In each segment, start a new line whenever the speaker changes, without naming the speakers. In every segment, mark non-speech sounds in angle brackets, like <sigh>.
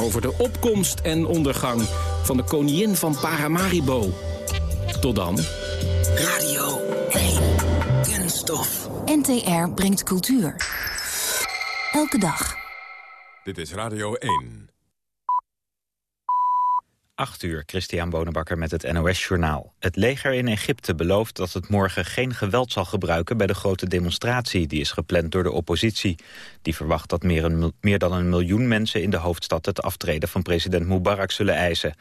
over de opkomst en ondergang van de koningin van Paramaribo. Tot dan.
Radio 1. Kunststof.
NTR brengt cultuur. Elke dag.
Dit is Radio 1.
8 uur, Christian Bonenbakker met het NOS-journaal. Het leger in Egypte belooft dat het morgen geen geweld zal gebruiken... bij de grote demonstratie die is gepland door de oppositie. Die verwacht dat meer, meer dan een miljoen mensen in de hoofdstad... het aftreden van president Mubarak zullen eisen.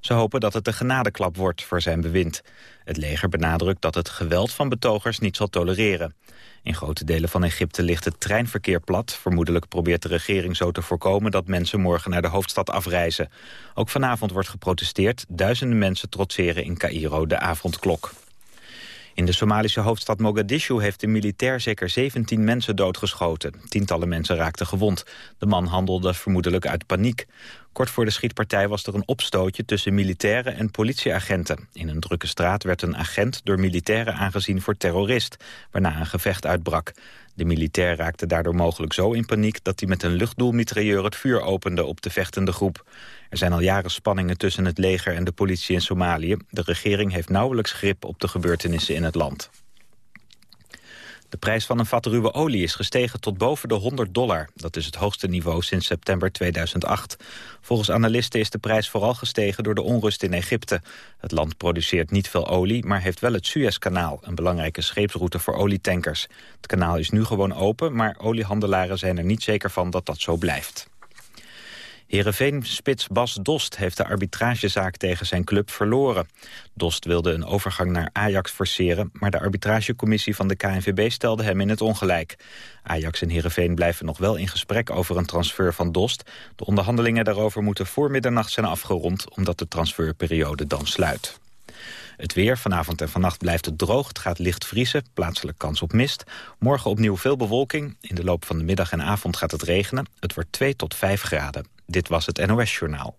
Ze hopen dat het een genadeklap wordt voor zijn bewind. Het leger benadrukt dat het geweld van betogers niet zal tolereren. In grote delen van Egypte ligt het treinverkeer plat. Vermoedelijk probeert de regering zo te voorkomen dat mensen morgen naar de hoofdstad afreizen. Ook vanavond wordt geprotesteerd. Duizenden mensen trotseren in Cairo de avondklok. In de Somalische hoofdstad Mogadishu heeft een militair zeker 17 mensen doodgeschoten. Tientallen mensen raakten gewond. De man handelde vermoedelijk uit paniek. Kort voor de schietpartij was er een opstootje tussen militairen en politieagenten. In een drukke straat werd een agent door militairen aangezien voor terrorist, waarna een gevecht uitbrak. De militair raakte daardoor mogelijk zo in paniek dat hij met een luchtdoelmitrailleur het vuur opende op de vechtende groep. Er zijn al jaren spanningen tussen het leger en de politie in Somalië. De regering heeft nauwelijks grip op de gebeurtenissen in het land. De prijs van een vat ruwe olie is gestegen tot boven de 100 dollar. Dat is het hoogste niveau sinds september 2008. Volgens analisten is de prijs vooral gestegen door de onrust in Egypte. Het land produceert niet veel olie, maar heeft wel het Suezkanaal... een belangrijke scheepsroute voor olietankers. Het kanaal is nu gewoon open, maar oliehandelaren zijn er niet zeker van dat dat zo blijft. Heerenveen-spits Bas Dost heeft de arbitragezaak tegen zijn club verloren. Dost wilde een overgang naar Ajax forceren... maar de arbitragecommissie van de KNVB stelde hem in het ongelijk. Ajax en Heerenveen blijven nog wel in gesprek over een transfer van Dost. De onderhandelingen daarover moeten voor middernacht zijn afgerond... omdat de transferperiode dan sluit. Het weer, vanavond en vannacht blijft het droog. Het gaat licht vriezen, plaatselijk kans op mist. Morgen opnieuw veel bewolking. In de loop van de middag en avond gaat het regenen. Het wordt 2 tot 5 graden. Dit was het NOS Journaal.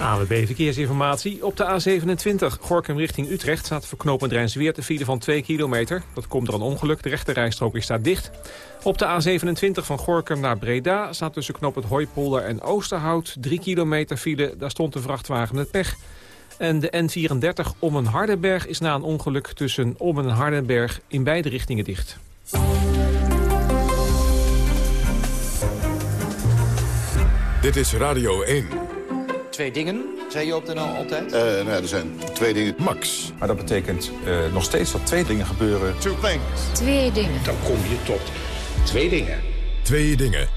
AWB Verkeersinformatie. Op de A27 Gorkum richting Utrecht staat voor knooppunt te file van 2 kilometer. Dat komt door een ongeluk. De rechterrijstrook is daar dicht. Op de A27 van Gorkum naar Breda staat tussen knooppunt Hooipolder en Oosterhout 3 kilometer file. Daar stond de vrachtwagen met pech. En de N34 om een Hardenberg is na een ongeluk tussen om en Hardenberg in beide richtingen dicht.
Dit is Radio 1.
Twee dingen, zei je op de NL altijd?
Uh, nou ja, er zijn twee dingen.
Max.
Maar dat betekent uh, nog steeds dat twee dingen gebeuren.
Two things.
Twee dingen.
Dan kom je tot twee dingen.
Twee dingen.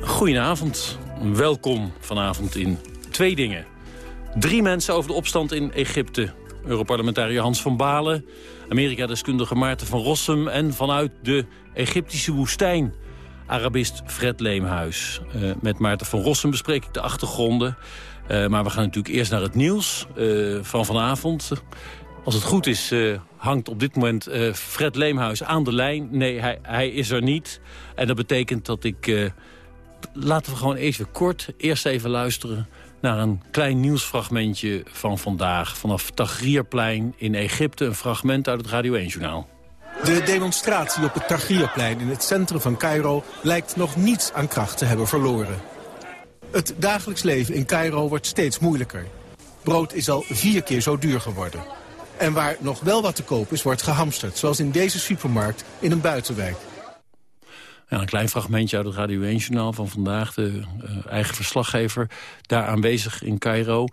Goedenavond. Welkom vanavond in Twee Dingen. Drie mensen over de opstand in Egypte. Europarlementariër Hans van Balen, Amerika-deskundige Maarten van Rossum... en vanuit de Egyptische woestijn Arabist Fred Leemhuis. Uh, met Maarten van Rossum bespreek ik de achtergronden. Uh, maar we gaan natuurlijk eerst naar het nieuws uh, van vanavond. Als het goed is, hangt op dit moment Fred Leemhuis aan de lijn. Nee, hij, hij, is er niet. En dat betekent dat ik... laten we gewoon even kort eerst even luisteren naar een klein nieuwsfragmentje van vandaag. Vanaf Tagrierplein in Egypte, een fragment uit het Radio 1-journaal.
De demonstratie op het Tahrirplein in het centrum van Cairo lijkt nog niets aan kracht te hebben verloren. Het dagelijks leven in Cairo wordt steeds moeilijker. Brood is al vier keer zo duur geworden. En waar nog wel wat te koop is, wordt gehamsterd. Zoals in deze supermarkt in een buitenwijk.
Ja, een klein fragmentje uit het Radio 1-journaal van vandaag. De uh, eigen verslaggever daar aanwezig in Cairo.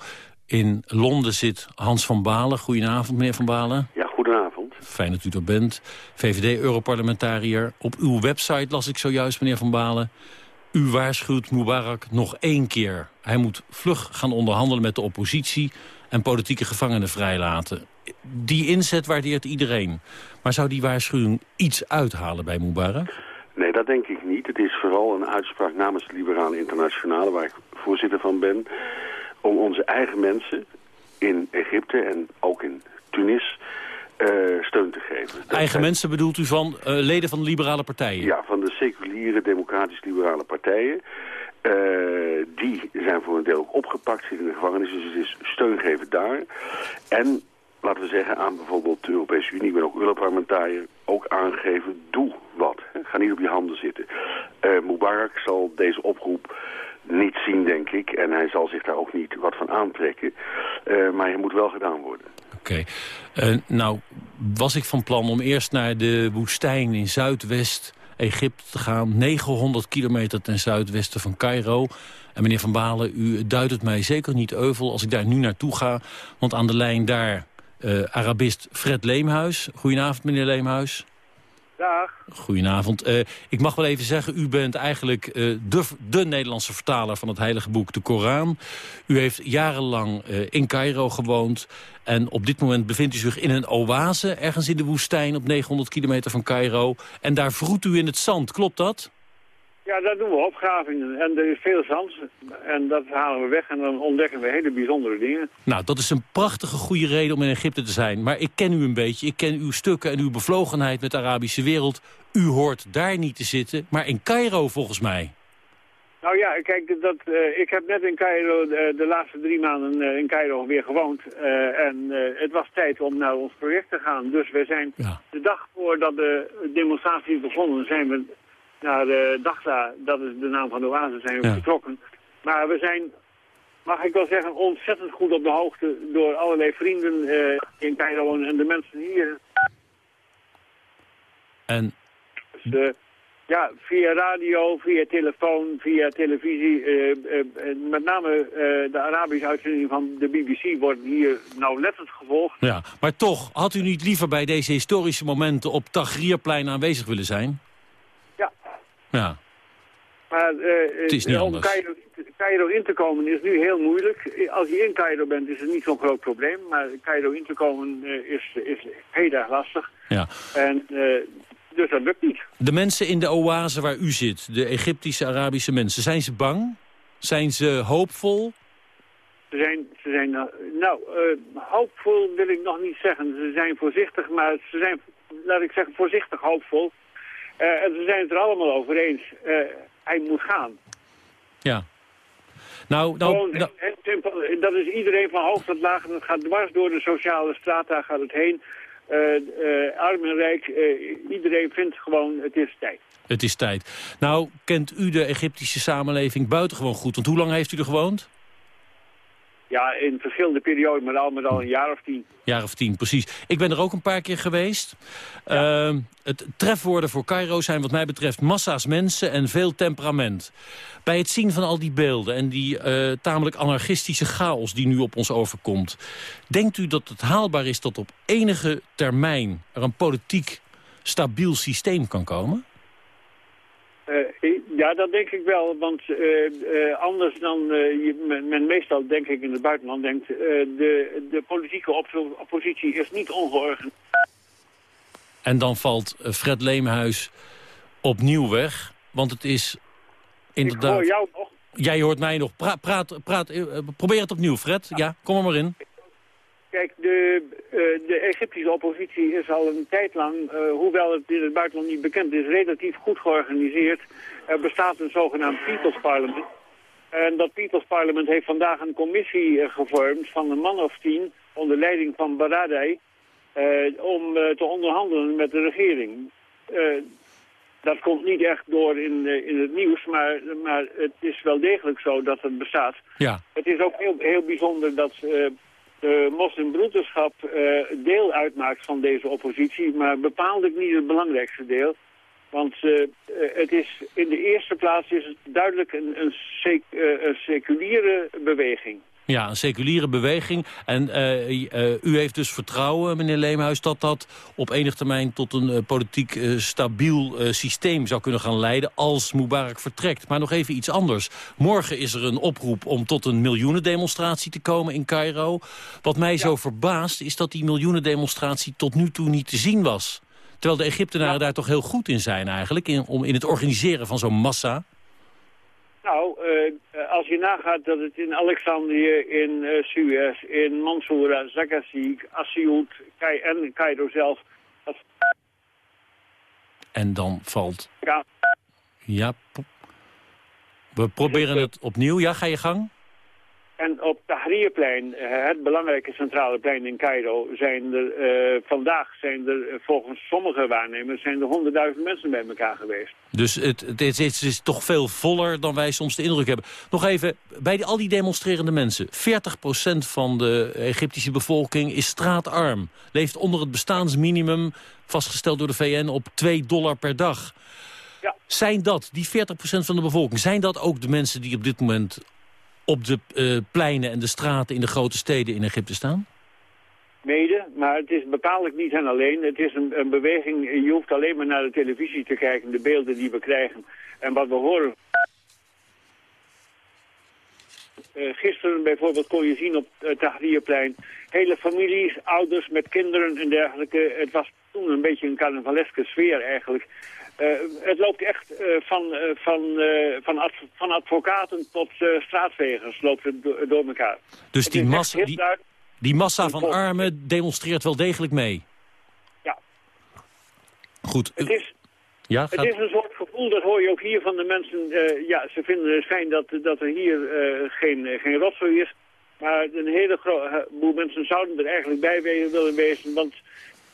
In Londen zit Hans van Balen. Goedenavond, meneer van Balen.
Ja.
Fijn dat u er bent. VVD-europarlementariër. Op uw website las ik zojuist, meneer Van Balen... U waarschuwt Mubarak nog één keer. Hij moet vlug gaan onderhandelen met de oppositie... en politieke gevangenen vrijlaten. Die inzet waardeert iedereen. Maar zou die waarschuwing iets uithalen bij Mubarak?
Nee, dat denk ik niet. Het is vooral een uitspraak namens de Liberale Internationale... waar ik voorzitter van ben... om onze eigen mensen in Egypte en ook in Tunis uh, steun te geven.
Dat Eigen mensen bedoelt u van uh, leden van de liberale partijen?
Ja, van de seculiere democratisch-liberale partijen. Uh, die zijn voor een deel ook opgepakt, zitten in de gevangenis. Dus het is steun geven daar. En laten we zeggen aan bijvoorbeeld de Europese Unie, ben ook Europarlementariër, ook aangeven, doe wat. Ga niet op je handen zitten. Uh, Mubarak zal deze oproep niet zien, denk ik. En hij zal zich daar ook niet wat van aantrekken. Uh, maar hij moet wel gedaan worden.
Oké. Uh, nou, was ik van plan om eerst naar de woestijn in Zuidwest Egypte te gaan. 900 kilometer ten zuidwesten van Cairo. En meneer Van Balen, u duidt het mij zeker niet euvel als ik daar nu naartoe ga. Want aan de lijn daar uh, Arabist Fred Leemhuis. Goedenavond, meneer Leemhuis.
Dag.
Goedenavond. Uh, ik mag wel even zeggen, u bent eigenlijk uh, de, de Nederlandse vertaler van het heilige boek, de Koran. U heeft jarenlang uh, in Cairo gewoond. En op dit moment bevindt u zich in een oase, ergens in de woestijn op 900 kilometer van Cairo. En daar vroet u in het zand, klopt dat?
Ja, daar doen we opgravingen. En er is veel zand. En dat halen we weg en dan ontdekken we hele bijzondere dingen.
Nou, dat is een prachtige goede reden om in Egypte te zijn. Maar ik ken u een beetje. Ik ken uw stukken en uw bevlogenheid met de Arabische wereld. U hoort daar niet te zitten, maar in Cairo volgens mij.
Nou ja, kijk, dat, uh, ik heb net in Cairo uh, de laatste drie maanden uh, in Cairo weer gewoond. en het was tijd om naar ons project te gaan. Dus we zijn ja. de dag voordat de demonstratie begonnen, zijn we naar uh, Dagda, dat is de naam van de oase, zijn we ja. vertrokken. Maar we zijn, mag ik wel zeggen, ontzettend goed op de hoogte door allerlei vrienden uh, in Cairo en de mensen hier.
En?
Dus, uh, ja, via radio, via telefoon, via televisie. met name de Arabische uitzending van de BBC wordt hier nauwlettend gevolgd.
Ja, maar toch, had u niet liever bij deze historische momenten op Tahrirplein aanwezig willen zijn? Ja.
Maar uh, om Cairo, Cairo, in te komen is nu heel moeilijk. Als je in Cairo bent is het niet zo'n groot probleem. Maar Cairo in te komen uh, is, is heel erg lastig.
Ja.
En, uh, dus dat lukt niet.
De mensen in de oase waar u zit, de Egyptische Arabische mensen, zijn ze bang? Zijn ze hoopvol?
Ze zijn, ze zijn nou, hoopvol wil ik nog niet zeggen. Ze zijn voorzichtig, maar ze zijn, laat ik zeggen, voorzichtig hoopvol. Uh, en ze zijn het er allemaal over eens. Uh, hij moet gaan.
Ja. Nou, nou,
Gewoon, nou... Simpel, dat is iedereen van hoog tot laag. Het gaat dwars door de sociale straat, daar gaat het heen. Uh, arm en rijk, iedereen vindt gewoon, het is tijd.
Het is tijd. Nou, kent u de Egyptische samenleving buitengewoon goed? Want hoe lang heeft u er gewoond?
Ja, in verschillende perioden, maar al met al een jaar of tien.
Jaar of tien, precies. Ik ben er ook een paar keer geweest. Ja. Uh, het trefwoorden voor Cairo zijn wat mij betreft massa's mensen en veel temperament. Bij het zien van al die beelden en die uh, tamelijk anarchistische chaos die nu op ons overkomt... denkt u dat het haalbaar is dat op enige termijn er een politiek stabiel systeem kan komen?
Uh, ja, dat denk ik wel, want uh, uh, anders dan je, men, men, meestal, denk ik, in het buitenland denkt... de, de politieke op oppositie is niet ongeorganiseerd.
En dan valt Fred Leemhuis opnieuw weg, want het is inderdaad... Ik
hoor jou nog.
Jij hoort mij nog. Pra praat, praat, probeer het opnieuw, Fred. Ja, ja kom er maar in.
Kijk, de, uh, de Egyptische oppositie is al een tijd lang, uh, hoewel het in het buitenland niet bekend is, relatief goed georganiseerd. Er bestaat een zogenaamd People's Parliament. En dat People's Parliament heeft vandaag een commissie uh, gevormd van een man of tien, onder leiding van Baradei, om te onderhandelen met de regering. dat komt niet echt door in, in het nieuws, maar, maar het is wel degelijk zo dat het bestaat.
Ja.
Het is ook heel, heel bijzonder dat de moslimbroederschap uh, deel uitmaakt van deze oppositie, maar bepaaldelijk niet het belangrijkste deel. Want uh, het is, in de eerste plaats is het duidelijk een, een, een seculiere beweging.
Ja, een seculiere beweging. En uh, uh, u heeft dus vertrouwen, meneer Leemhuis, dat dat op enig termijn tot een uh, politiek stabiel systeem zou kunnen gaan leiden als Mubarak vertrekt. Maar nog even iets anders. Morgen is er een oproep om tot een miljoenendemonstratie te komen in Cairo. Wat mij ja. zo verbaast is dat die miljoenendemonstratie tot nu toe niet te zien was. Terwijl de Egyptenaren ja. daar toch heel goed in zijn eigenlijk, in, om in het organiseren van zo'n massa.
Nou, uh, als je nagaat dat het in Alexandrië, in uh, Suez, in Mansoura, Zagassi, Asyut Kai en Cairo zelf... Dat...
En dan valt...
Ja.
Ja. We proberen het opnieuw. Ja, ga je gang.
En op Tahrirplein, eh, het belangrijke centrale plein in Cairo, zijn er eh, vandaag zijn er eh, volgens sommige waarnemers zijn er honderdduizend mensen bij elkaar geweest.
Dus het, het, is, het is toch veel voller dan wij soms de indruk hebben. Nog even, bij die, al die demonstrerende mensen, 40% van de Egyptische bevolking is straatarm. Leeft onder het bestaansminimum, vastgesteld door de VN, op 2 dollar per dag.
Ja.
Zijn dat, die 40% van de bevolking, zijn dat ook de mensen die op dit moment op de eh, pleinen en de straten in de grote steden in Egypte staan?
Mede, maar het is bepaaldelijk niet hen alleen. Het is een, een beweging, je hoeft alleen maar naar de televisie te kijken, de beelden die we krijgen. En wat we horen... Uh, gisteren bijvoorbeeld kon je zien op het Tahrirplein hele families, ouders met kinderen en dergelijke. Het was toen een beetje een carnavaleske sfeer eigenlijk. Uh, het loopt echt uh, van, uh, van, van, adv van, advocaten tot straatvegers loopt het do door elkaar.
Dus die massa, die, die massa van armen demonstreert wel degelijk mee?
Ja.
Goed.
Het is,
ja,
het is een soort gevoel, dat hoor je ook hier van de mensen. ja, ze vinden het fijn dat, dat er hier geen, geen rotzooi is. Maar een hele boel mensen zouden er eigenlijk bij willen wezen, want...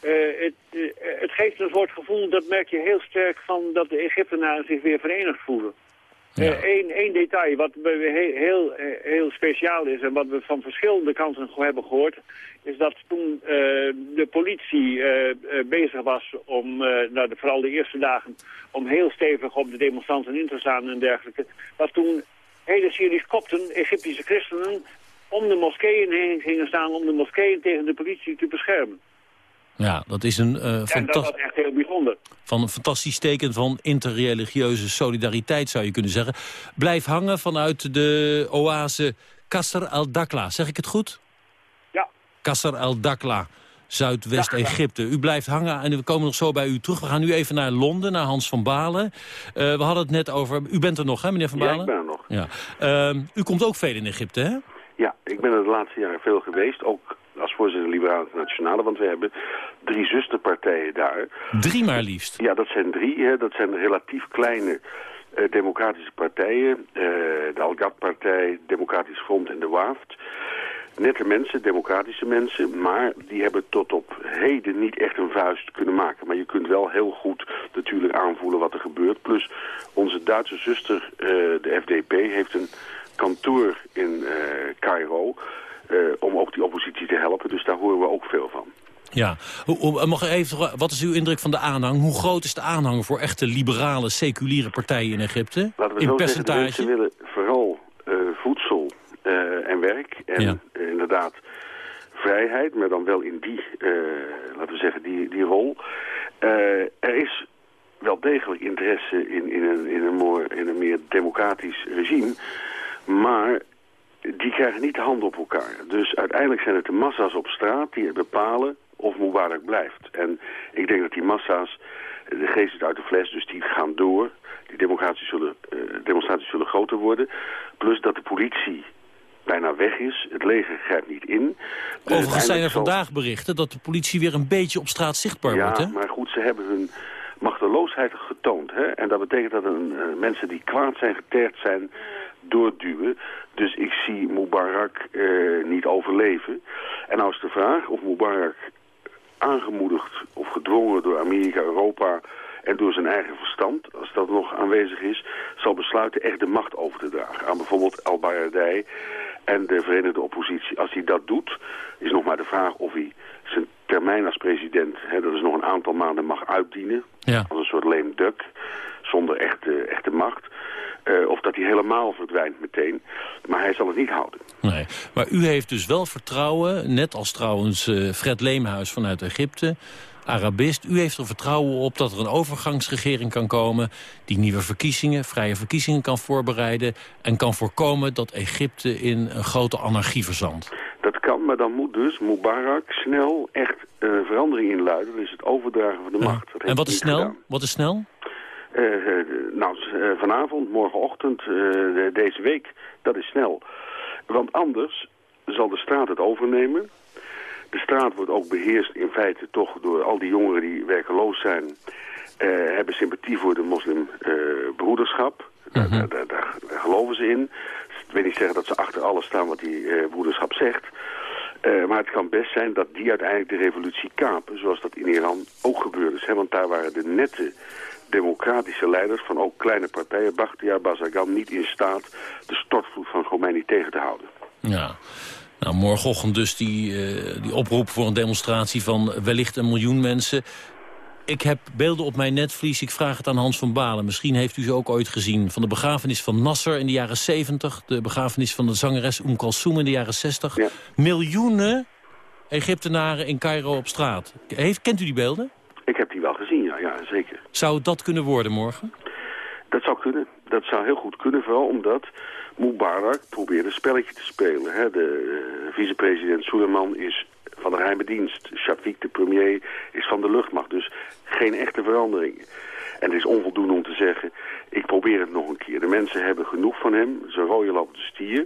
Uh, het, uh, het, geeft een soort gevoel, dat merk je heel sterk van dat de Egyptenaren zich weer verenigd voelen. Eén ja. uh, detail wat heel, heel, heel speciaal is en wat we van verschillende kanten hebben gehoord, is dat toen de politie bezig was om, nou, de, vooral de eerste dagen, om heel stevig op de demonstranten in te staan en dergelijke, dat toen hele series kopten, Egyptische christenen, om de moskeeën heen gingen staan om de moskeeën tegen de politie te beschermen.
Ja, dat is een, uh,
en dat was echt heel bijzonder.
Van een fantastisch teken van interreligieuze solidariteit, zou je kunnen zeggen. Blijf hangen vanuit de oase Qasr al-Dakla. Zeg ik het goed?
Ja.
Qasr al-Dakla, Zuidwest-Egypte. U blijft hangen en we komen nog zo bij u terug. We gaan nu even naar Londen, naar Hans van Balen. Uh, we hadden het net over... U bent er nog, hè, meneer Van Balen?
Ja, ik ben er nog.
Ja. Uh, u komt ook veel in Egypte, hè?
Ja, ik ben er de laatste jaren veel geweest. Ook als voorzitter Liberale Internationale, want we hebben drie zusterpartijen daar.
Drie maar liefst?
Ja, dat zijn drie. Hè. Dat zijn relatief kleine uh, democratische partijen. Uh, de Al-Ghad-partij, Democratisch Front en de WAFT. Nette mensen, democratische mensen, maar die hebben tot op heden niet echt een vuist kunnen maken. Maar je kunt wel heel goed natuurlijk aanvoelen wat er gebeurt. Plus onze Duitse zuster, uh, de FDP, heeft een kantoor in Cairo... Uh, om ook die oppositie te helpen. Dus daar horen we ook veel van.
Ja, mag even, wat is uw indruk van de aanhang? Hoe groot is de aanhang voor echte liberale, seculiere partijen in Egypte?
Laten we
in
zo
percentage?
Zeggen, willen vooral uh, voedsel uh, en werk. En ja. inderdaad vrijheid, maar dan wel in die, laten we zeggen, die, die rol. er is wel degelijk interesse in, in, een, in, een more, in een meer democratisch regime. Maar die krijgen niet de hand op elkaar. Dus uiteindelijk zijn het de massa's op straat die bepalen of Mubarak blijft. En ik denk dat die massa's, de geest is uit de fles, dus die gaan door. Die demonstraties zullen, uh, demonstraties zullen groter worden. Plus dat de politie bijna weg is. Het leger grijpt niet in.
Dus Overigens zijn er vandaag berichten dat de politie weer een beetje op straat zichtbaar
ja,
wordt. Hè?
maar goed, ze hebben hun machteloosheid getoond. Hè? En dat betekent dat een, uh, mensen die kwaad zijn, getergd zijn, doorduwen. Dus ik zie Mubarak uh, niet overleven. En nou is de vraag of Mubarak aangemoedigd of gedwongen door Amerika, Europa en door zijn eigen verstand, als dat nog aanwezig is, zal besluiten echt de macht over te dragen aan bijvoorbeeld Al-Baradei en de Verenigde Oppositie. Als hij dat doet, is nog maar de vraag of hij zijn termijn als president, hè, dat is nog een aantal maanden, mag uitdienen.
Ja.
Als een soort lame duck, zonder echte, echte macht. Uh, of dat hij helemaal verdwijnt meteen. Maar hij zal het niet houden.
Nee, maar u heeft dus wel vertrouwen, net als trouwens uh, Fred Leemhuis vanuit Egypte... Arabist, u heeft er vertrouwen op dat er een overgangsregering kan komen... die nieuwe verkiezingen, vrije verkiezingen kan voorbereiden... en kan voorkomen dat Egypte in een grote anarchie verzandt.
Dat kan, maar dan moet dus Mubarak snel echt uh, verandering inluiden. Dus het overdragen van de
ja.
macht. Dat
en wat is snel? Gedaan. Wat is snel?
Uh, uh, nou, uh, vanavond, morgenochtend, deze week, dat is snel. Want anders zal de straat het overnemen. De straat wordt ook beheerst in feite toch door al die jongeren die werkeloos zijn. hebben sympathie voor de moslimbroederschap. -hmm. daar, daar, daar, daar, geloven ze in. Ik wil niet zeggen dat ze achter alles staan wat die uh, broederschap zegt. Maar het kan best zijn dat die uiteindelijk de revolutie kapen, zoals dat in Iran ook gebeurd is. Hè? Want daar waren de nette democratische leiders van ook kleine partijen, Bakhtiar Bazagan, niet in staat de stortvloed van Khomeini tegen te houden.
Ja. Nou, morgenochtend dus die, uh, die oproep voor een demonstratie van wellicht een miljoen mensen. Ik heb beelden op mijn netvlies, ik vraag het aan Hans van Balen. Misschien heeft u ze ook ooit gezien. Van de begrafenis van Nasser in de jaren 70. De begrafenis van de zangeres Oum Kalsoum in de jaren 60. Miljoenen Egyptenaren in Cairo op straat. Heeft, kent u die beelden?
Ik heb die wel gezien, ja, ja zeker.
Zou dat kunnen worden morgen?
Dat zou kunnen. Dat zou heel goed kunnen, vooral omdat Mubarak probeerde een spelletje te spelen. Hè. De uh, vicepresident Suleiman is van de geheime dienst. Shafiq, de premier, is van de luchtmacht. Dus geen echte verandering. En het is onvoldoende om te zeggen, ik probeer het nog een keer. De mensen hebben genoeg van hem, ze rooien op de stier.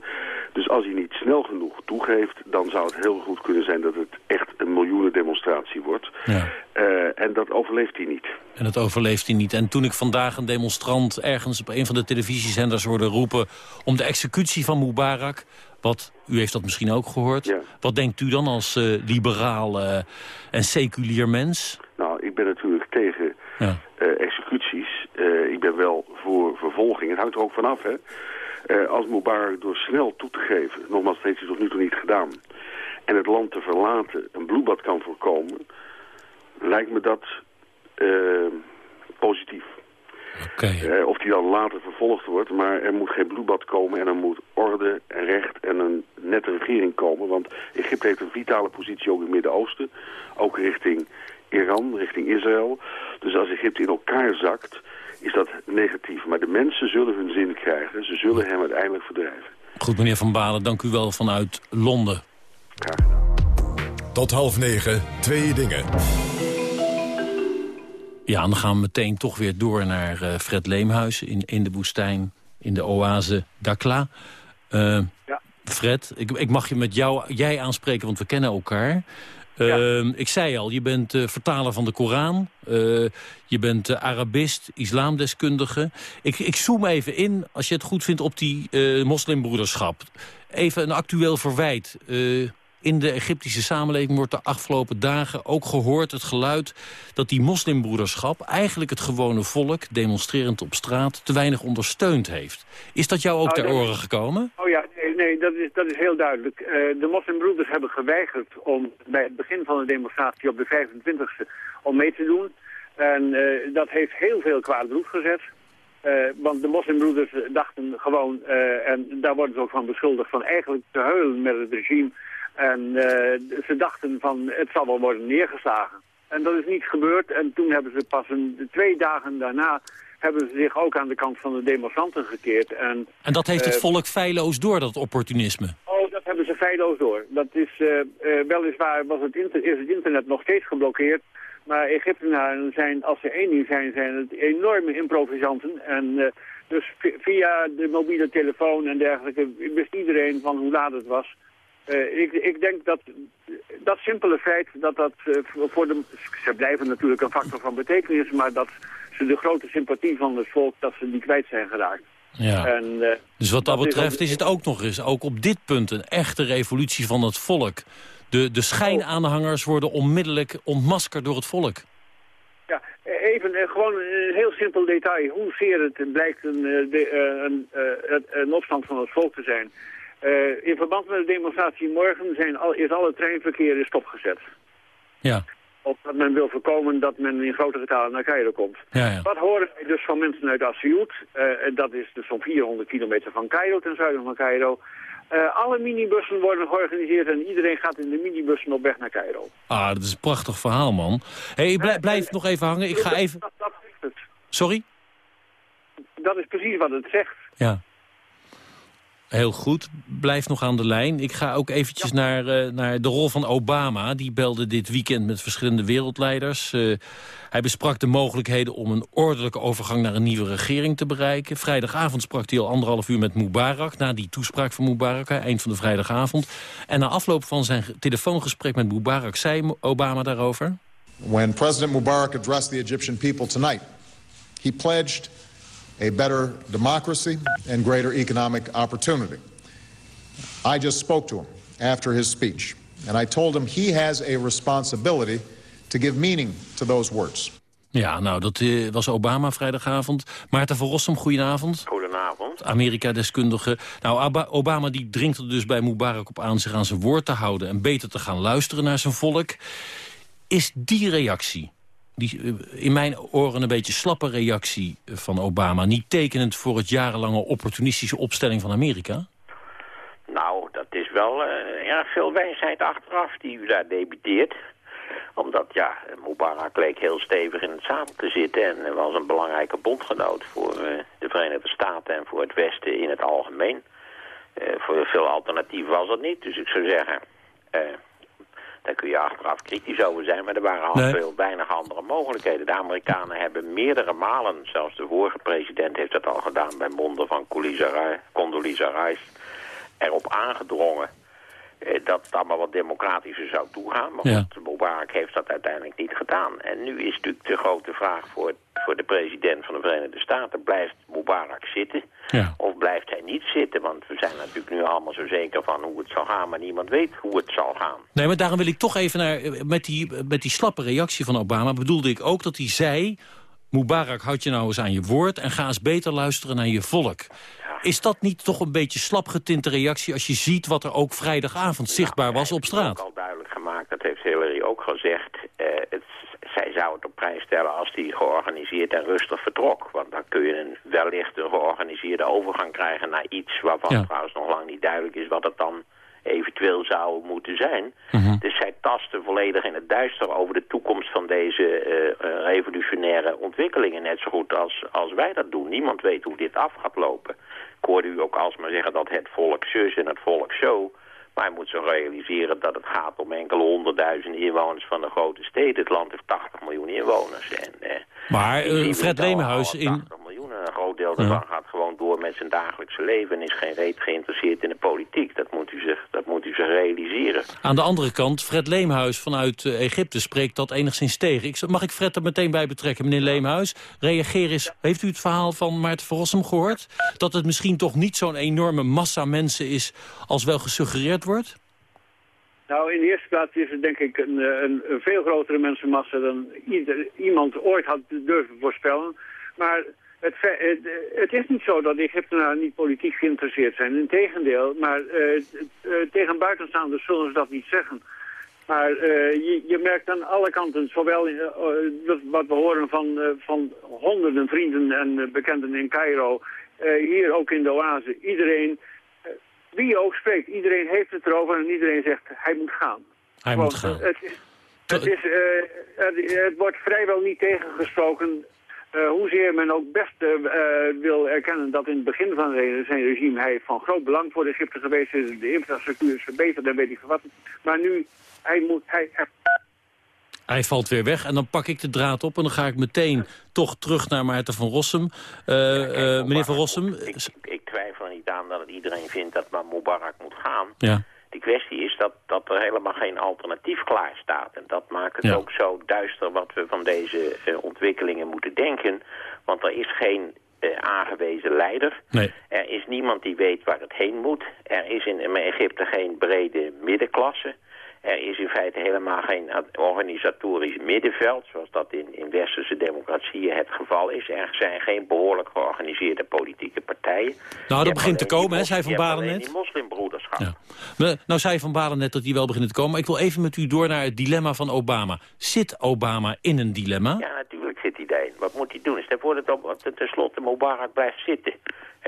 Dus als hij niet snel genoeg toegeeft, dan zou het heel goed kunnen zijn dat het echt een miljoenen demonstratie wordt. Ja. Uh, en dat overleeft hij niet.
En dat overleeft hij niet. En toen ik vandaag een demonstrant ergens op een van de televisiezenders hoorde roepen... om de executie van Mubarak, wat, u heeft dat misschien ook gehoord... Ja. wat denkt u dan als uh, liberaal uh, en seculier mens?
Nou, ik ben tegen ja. executies. ik ben wel voor vervolging. Het hangt er ook vanaf, hè. als Mubarak door snel toe te geven... nogmaals, heeft hij tot nu toe niet gedaan... en het land te verlaten een bloedbad kan voorkomen... lijkt me dat positief.
Okay.
Uh, of die dan later vervolgd wordt, maar er moet geen bloedbad komen en er moet orde en recht en een nette regering komen. Want Egypte heeft een vitale positie ook in het Midden-Oosten, ook richting Iran, richting Israël. Dus als Egypte in elkaar zakt, is dat negatief. Maar de mensen zullen hun zin krijgen, ze zullen hem uiteindelijk verdrijven.
Goed, meneer Van Balen, dank u wel vanuit Londen.
Graag gedaan.
Tot half negen, twee dingen.
Ja, dan gaan we meteen toch weer door naar uh, Fred Leemhuis in, in de woestijn, in de oase Dakla. Uh, ja. Fred, ik, ik, mag je met jou, jij aanspreken, want we kennen elkaar. Uh, ja. Ik zei al, je bent vertaler van de Koran. je bent Arabist, islamdeskundige. Ik, ik zoom even in, als je het goed vindt, op die moslimbroederschap. Even een actueel verwijt in de Egyptische samenleving wordt de afgelopen dagen ook gehoord het geluid dat die moslimbroederschap eigenlijk het gewone volk, demonstrerend op straat, te weinig ondersteund heeft. Is dat jou ook ter oren gekomen?
Oh ja, nee, dat, is, dat is heel duidelijk. Uh, de moslimbroeders hebben geweigerd om bij het begin van de demonstratie op de 25e om mee te doen. En uh, dat heeft heel veel kwaad bloed gezet. Uh, want de moslimbroeders dachten gewoon, en daar worden ze ook van beschuldigd, van eigenlijk te heulen met het regime en ze dachten van het zal wel worden neergeslagen. En dat is niet gebeurd. En toen hebben ze pas een, twee dagen daarna hebben ze zich ook aan de kant van de demonstranten gekeerd. En,
en dat heeft het uh, volk feilloos door, dat opportunisme?
Oh, dat hebben ze feilloos door. Dat is, uh, weliswaar was het is het internet nog steeds geblokkeerd. Maar Egyptenaren zijn, als ze één ding zijn, zijn het enorme improvisanten. En dus via de mobiele telefoon en dergelijke wist iedereen van hoe laat het was. Uh, ik, ik, denk dat dat simpele feit dat dat uh, voor de... Ze blijven natuurlijk een factor van betekenis, maar dat ze de grote sympathie van het volk, dat ze die kwijt zijn geraakt.
Ja. En, uh, dus wat dat, dat betreft is, het ook nog eens, ook op dit punt, een echte revolutie van het volk. De, de schijnaanhangers worden onmiddellijk ontmaskerd door het volk.
Ja, even gewoon een heel simpel detail. Hoezeer het blijkt een, de, een, een opstand van het volk te zijn. Uh, in verband met de demonstratie morgen zijn al, is alle treinverkeer stopgezet.
Ja.
Omdat men wil voorkomen dat men in grote getalen naar Cairo komt.
Ja, ja.
Wat horen wij dus van mensen uit Asyut? Uh, dat is dus zo'n 400 kilometer van Cairo, ten zuiden van Cairo. Uh, alle minibussen worden georganiseerd en iedereen gaat in de minibussen op weg naar Cairo.
Ah, dat is een prachtig verhaal, man. hey, blijf, blijf nog even hangen. Ik ga even...
Dat, dat.
Sorry?
Dat is precies wat het zegt.
Ja. Heel goed. Blijf nog aan de lijn. Ik ga ook eventjes ja. naar, uh, naar de rol van Obama. Die belde dit weekend met verschillende wereldleiders. Uh, hij besprak de mogelijkheden om een ordelijke overgang naar een nieuwe regering te bereiken. Vrijdagavond sprak hij al anderhalf uur met Mubarak. Na die toespraak van Mubarak, eind van de vrijdagavond. En na afloop van zijn telefoongesprek met Mubarak zei Obama daarover...
When President Mubarak addressed the Egyptian people tonight... he pledged a better democracy and greater economic opportunity. I just spoke to him after his speech. And I told him he has a responsibility to give meaning to those words.
Ja, nou, dat uh, was Obama vrijdagavond. Maarten van Rossum, goedenavond.
Goedenavond.
Amerika-deskundige. Nou, Obama die dringt er dus bij Mubarak op aan zich aan zijn woord te houden... en beter te gaan luisteren naar zijn volk. Is die reactie, die uh, in mijn oren een beetje slappe reactie van Obama... niet tekenend voor het jarenlange opportunistische opstelling van Amerika?
Nou, dat is wel uh, erg veel wijsheid achteraf die u daar debiteert omdat, ja, Mubarak leek heel stevig in het zadel te zitten... en was een belangrijke bondgenoot voor de Verenigde Staten en voor het Westen in het algemeen. Uh, voor veel alternatief was het niet, dus ik zou zeggen... Daar kun je achteraf kritisch over zijn, maar er waren al nee. veel weinig andere mogelijkheden. De Amerikanen hebben meerdere malen, zelfs de vorige president heeft dat al gedaan... bij monden van Condoleezza Rice, erop aangedrongen eh, dat het allemaal wat democratischer zou toegaan. Maar ja. Mubarak heeft dat uiteindelijk niet gedaan. En nu is natuurlijk de grote vraag voor, voor de president van de Verenigde Staten... blijft Mubarak zitten ja. of blijft hij niet zitten? Want we zijn natuurlijk nu allemaal zo zeker van hoe het zal gaan... maar niemand weet hoe het zal gaan.
Nee, maar daarom wil ik toch even naar... met die, met die slappe reactie van Obama bedoelde ik ook dat hij zei... Mubarak, houd je nou eens aan je woord en ga eens beter luisteren naar je volk. Is dat niet toch een beetje slap getinte reactie... als je ziet wat er ook vrijdagavond zichtbaar was op straat?
Dat ook al duidelijk gemaakt, dat heeft Hillary ook gezegd. Uh, het, zij zou het op prijs stellen als die georganiseerd en rustig vertrok. Want dan kun je een, wellicht een georganiseerde overgang krijgen naar iets... waarvan ja. trouwens nog lang niet duidelijk is wat het dan eventueel zou moeten zijn.
Mhm.
Dus zij tasten volledig in het duister over de toekomst van deze uh, uh, revolutionaire ontwikkelingen. Net zo goed als, als wij dat doen. Niemand weet hoe dit af gaat lopen. Ik hoorde u ook alsmaar zeggen dat het volk zus en het volk zo. Maar je moet zo realiseren dat het gaat om enkele honderdduizenden inwoners van de grote steden. Het land heeft 80 miljoen inwoners. En, eh,
maar uh, Fred Lemenhuis in...
80 miljoen, een groot deel daarvan ja. gaat gewoon door met zijn dagelijkse leven... en is geen reet geïnteresseerd in de politiek. Dat moet u zich, dat moet u zich realiseren.
Aan de andere kant, Fred Leemhuis vanuit uh, Egypte spreekt dat enigszins tegen. Ik, mag ik Fred er meteen bij betrekken, meneer Leemhuis? Reageer eens, heeft u het verhaal van Maarten van Rossum gehoord? Dat het misschien toch niet zo'n enorme massa mensen is als wel gesuggereerd wordt?
Nou, in de eerste plaats is het denk ik een, een, een veel grotere mensenmassa dan ieder, iemand ooit had durven voorspellen. Maar het, het, het, is niet zo dat de Egyptenaren niet politiek geïnteresseerd zijn. Integendeel, maar uh, uh, tegen buitenstaanders zullen ze dat niet zeggen. Maar uh, je, je, merkt aan alle kanten, zowel wat we horen van, van honderden vrienden en bekenden in Cairo, hier ook in de oase, iedereen wie ook spreekt, iedereen heeft het erover en iedereen zegt hij moet gaan.
Hij moet gaan.
Het, is, het, is, het, het, wordt vrijwel niet tegengesproken. Uh, hoezeer men ook best uh, wil erkennen dat in het begin van zijn regime hij van groot belang voor Egypte geweest is. De infrastructuur is verbeterd en weet ik wat. Maar nu, hij moet... Hij, hij...
Hij valt weer weg en dan pak ik de draad op en dan ga ik meteen toch terug naar Maarten van Rossum. Ja, meneer van Rossum...
Ik, ik, twijfel niet aan dat het iedereen vindt dat maar Mubarak moet gaan.
Ja.
De kwestie is dat, dat er helemaal geen alternatief klaar staat. En dat maakt het
Ja.
ook zo duister wat we van deze eh, ontwikkelingen moeten denken. Want er is geen eh, aangewezen leider.
Nee.
Er is niemand die weet waar het heen moet. Er is in Egypte geen brede middenklasse. Er is in feite helemaal geen organisatorisch middenveld, zoals dat in, in westerse democratieën het geval is. Er zijn geen behoorlijk georganiseerde politieke partijen.
Nou, dat begint te komen, hè, zei Van Balen
net. die moslimbroederschap.
Ja. Maar, Nou zei Van Balen net dat die wel beginnen te komen. Maar ik wil even met u door naar het dilemma van Obama. Zit Obama in een dilemma?
Ja, natuurlijk zit hij daarin. Wat moet hij doen? Stel voor dat op, tenslotte Mubarak blijft zitten.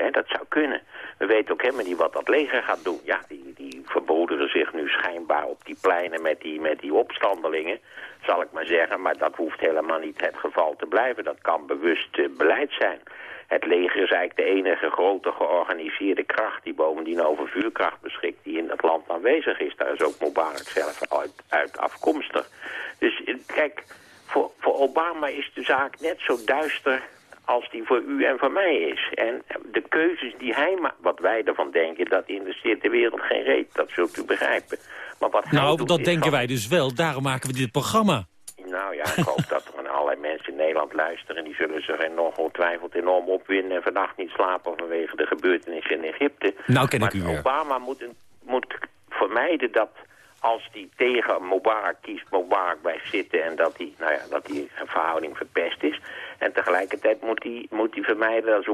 Dat zou kunnen. We weten ook helemaal niet wat dat leger gaat doen. Ja, die, die verbroederen zich nu schijnbaar op die pleinen met die, met die opstandelingen, zal ik maar zeggen. Maar dat hoeft helemaal niet het geval te blijven. Dat kan bewust uh, beleid zijn. Het leger is eigenlijk de enige grote georganiseerde kracht die bovendien over vuurkracht beschikt die in dat land aanwezig is. Daar is ook Mubarak zelf uit, uit afkomstig. Dus uh, kijk, voor, voor Obama is de zaak net zo duister als die voor u en voor mij is. En de keuzes die hij maakt, wat wij ervan denken, dat interesseert de wereld geen reet. Dat zult u begrijpen. Maar wat hij
Nou,
doet
dat denken
van-
wij dus wel. Daarom maken we dit programma.
Nou ja, ik hoop dat er allerlei mensen in Nederland luisteren... die zullen zich er nog ongetwijfeld enorm opwinden... en vannacht niet slapen vanwege de gebeurtenissen in Egypte.
Nou ken ik u weer.
Obama moet, een- moet vermijden dat als hij tegen Mubarak kiest, Mubarak blijft zitten... en dat die, nou ja, dat die verhouding verpest is. En tegelijkertijd moet hij, moet hij vermijden als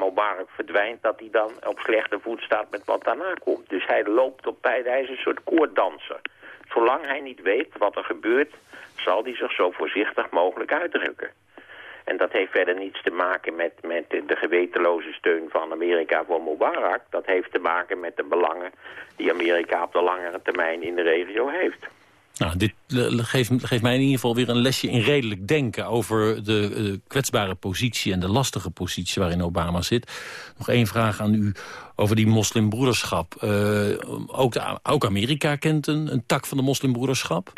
Mubarak verdwijnt... dat hij dan op slechte voet staat met wat daarna komt. Dus hij loopt op tijd, hij is een soort koorddanser. Zolang hij niet weet wat er gebeurt, zal hij zich zo voorzichtig mogelijk uitdrukken. En dat heeft verder niets te maken met, met de gewetenloze steun van Amerika voor Mubarak. Dat heeft te maken met de belangen die Amerika op de langere termijn in de regio heeft.
Nou, dit eh, geeft, geeft mij in ieder geval weer een lesje in redelijk denken... over de eh, kwetsbare positie en de lastige positie waarin Obama zit. Nog één vraag aan u over die moslimbroederschap. Eh, ook, ook Amerika kent een, tak van de moslimbroederschap.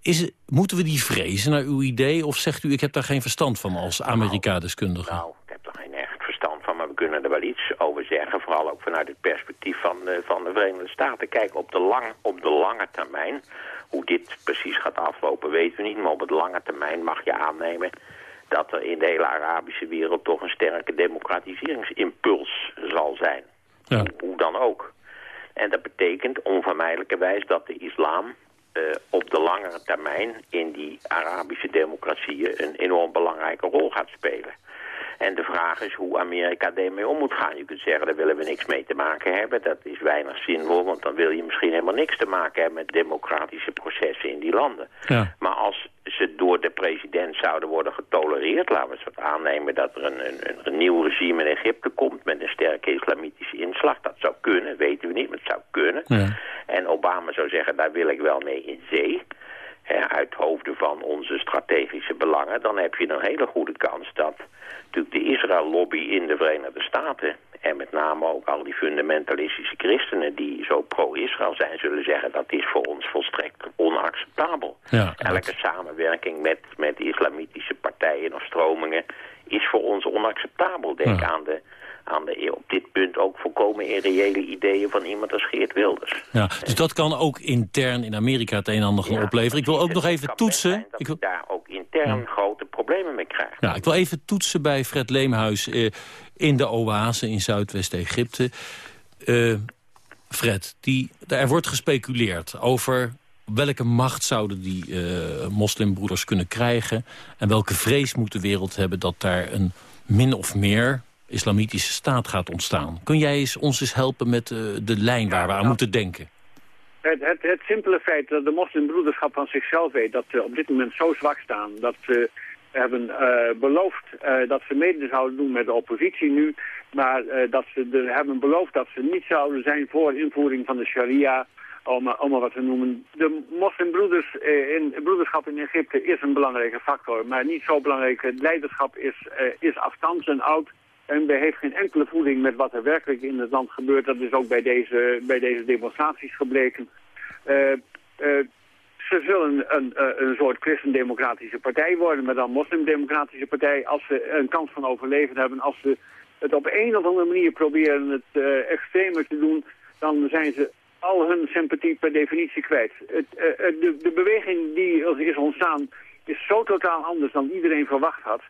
Is, moeten we die vrezen naar uw idee? Of zegt u, ik heb daar geen verstand van als Amerika-deskundige?
Nou, ik heb er geen echt verstand van, maar we kunnen er wel iets over zeggen. Vooral ook vanuit het perspectief van de, van de Verenigde Staten. Kijk, op de, lang, op de lange termijn, hoe dit precies gaat aflopen weten we niet. Maar op het lange termijn mag je aannemen dat er in de hele Arabische wereld toch een sterke democratiseringsimpuls zal zijn.
Ja.
Hoe dan ook. En dat betekent onvermijdelijkerwijs dat de islam eh, op de langere termijn in die Arabische democratieën een enorm belangrijke rol gaat spelen. En de vraag is hoe Amerika daarmee om moet gaan. Je kunt zeggen, daar willen we niks mee te maken hebben. Dat is weinig zinvol, want dan wil je misschien helemaal niks te maken hebben met democratische processen in die landen.
Ja.
Maar als ze door de president zouden worden getolereerd, laten we eens wat aannemen dat er een, een, een nieuw regime in Egypte komt met een sterke islamitische inslag. Dat zou kunnen, weten we niet, maar het zou kunnen.
Ja.
En Obama zou zeggen, daar wil ik wel mee in zee. Hè, uit hoofde van onze strategische belangen. Dan heb je een hele goede kans dat natuurlijk de Israël-lobby in de Verenigde Staten... en met name ook al die fundamentalistische christenen die zo pro-Israël zijn... zullen zeggen dat is voor ons volstrekt onacceptabel.
Ja,
Elke samenwerking met, met islamitische partijen of stromingen is voor ons onacceptabel. Denk
Ja.
aan de aan de op dit punt ook volkomen irreële ideeën van iemand als Geert Wilders.
Ja, dus dat kan ook intern in Amerika het een en ander gaan opleveren. Ik wil ook nog even toetsen. Ik wil,
Daar ook intern grote problemen mee krijgen.
ja, ik wil even toetsen bij Fred Leemhuis eh, in de oase in Zuidwest-Egypte. Eh, Fred, die, er wordt gespeculeerd over welke macht zouden die eh, moslimbroeders kunnen krijgen... en welke vrees moet de wereld hebben dat daar een min of meer islamitische staat gaat ontstaan. Kun jij eens, ons eens helpen met eh, de lijn waar we aan moeten denken?
Het, het, het simpele feit dat de moslimbroederschap van zichzelf weet dat ze op dit moment zo zwak staan. Dat ze hebben eh, beloofd eh, dat ze mede zouden doen met de oppositie nu. Maar dat ze er hebben beloofd dat ze niet zouden zijn voor invoering van de sharia. Om, om maar wat te noemen. De moslimbroeders in, broederschap in Egypte is een belangrijke factor. Maar niet zo belangrijk. Het leiderschap is, is afstands en oud. En er heeft geen enkele voeding met wat er werkelijk in het land gebeurt. Dat is ook bij deze, bij deze demonstraties gebleken. Eh, eh, ze zullen een, eh, een soort christendemocratische partij worden, maar dan moslimdemocratische partij. Als ze een kans van overleven hebben, als ze het op een of andere manier proberen het extremer te doen, dan zijn ze al hun sympathie per definitie kwijt. Het, de, de beweging die is ontstaan is zo totaal anders dan iedereen verwacht had.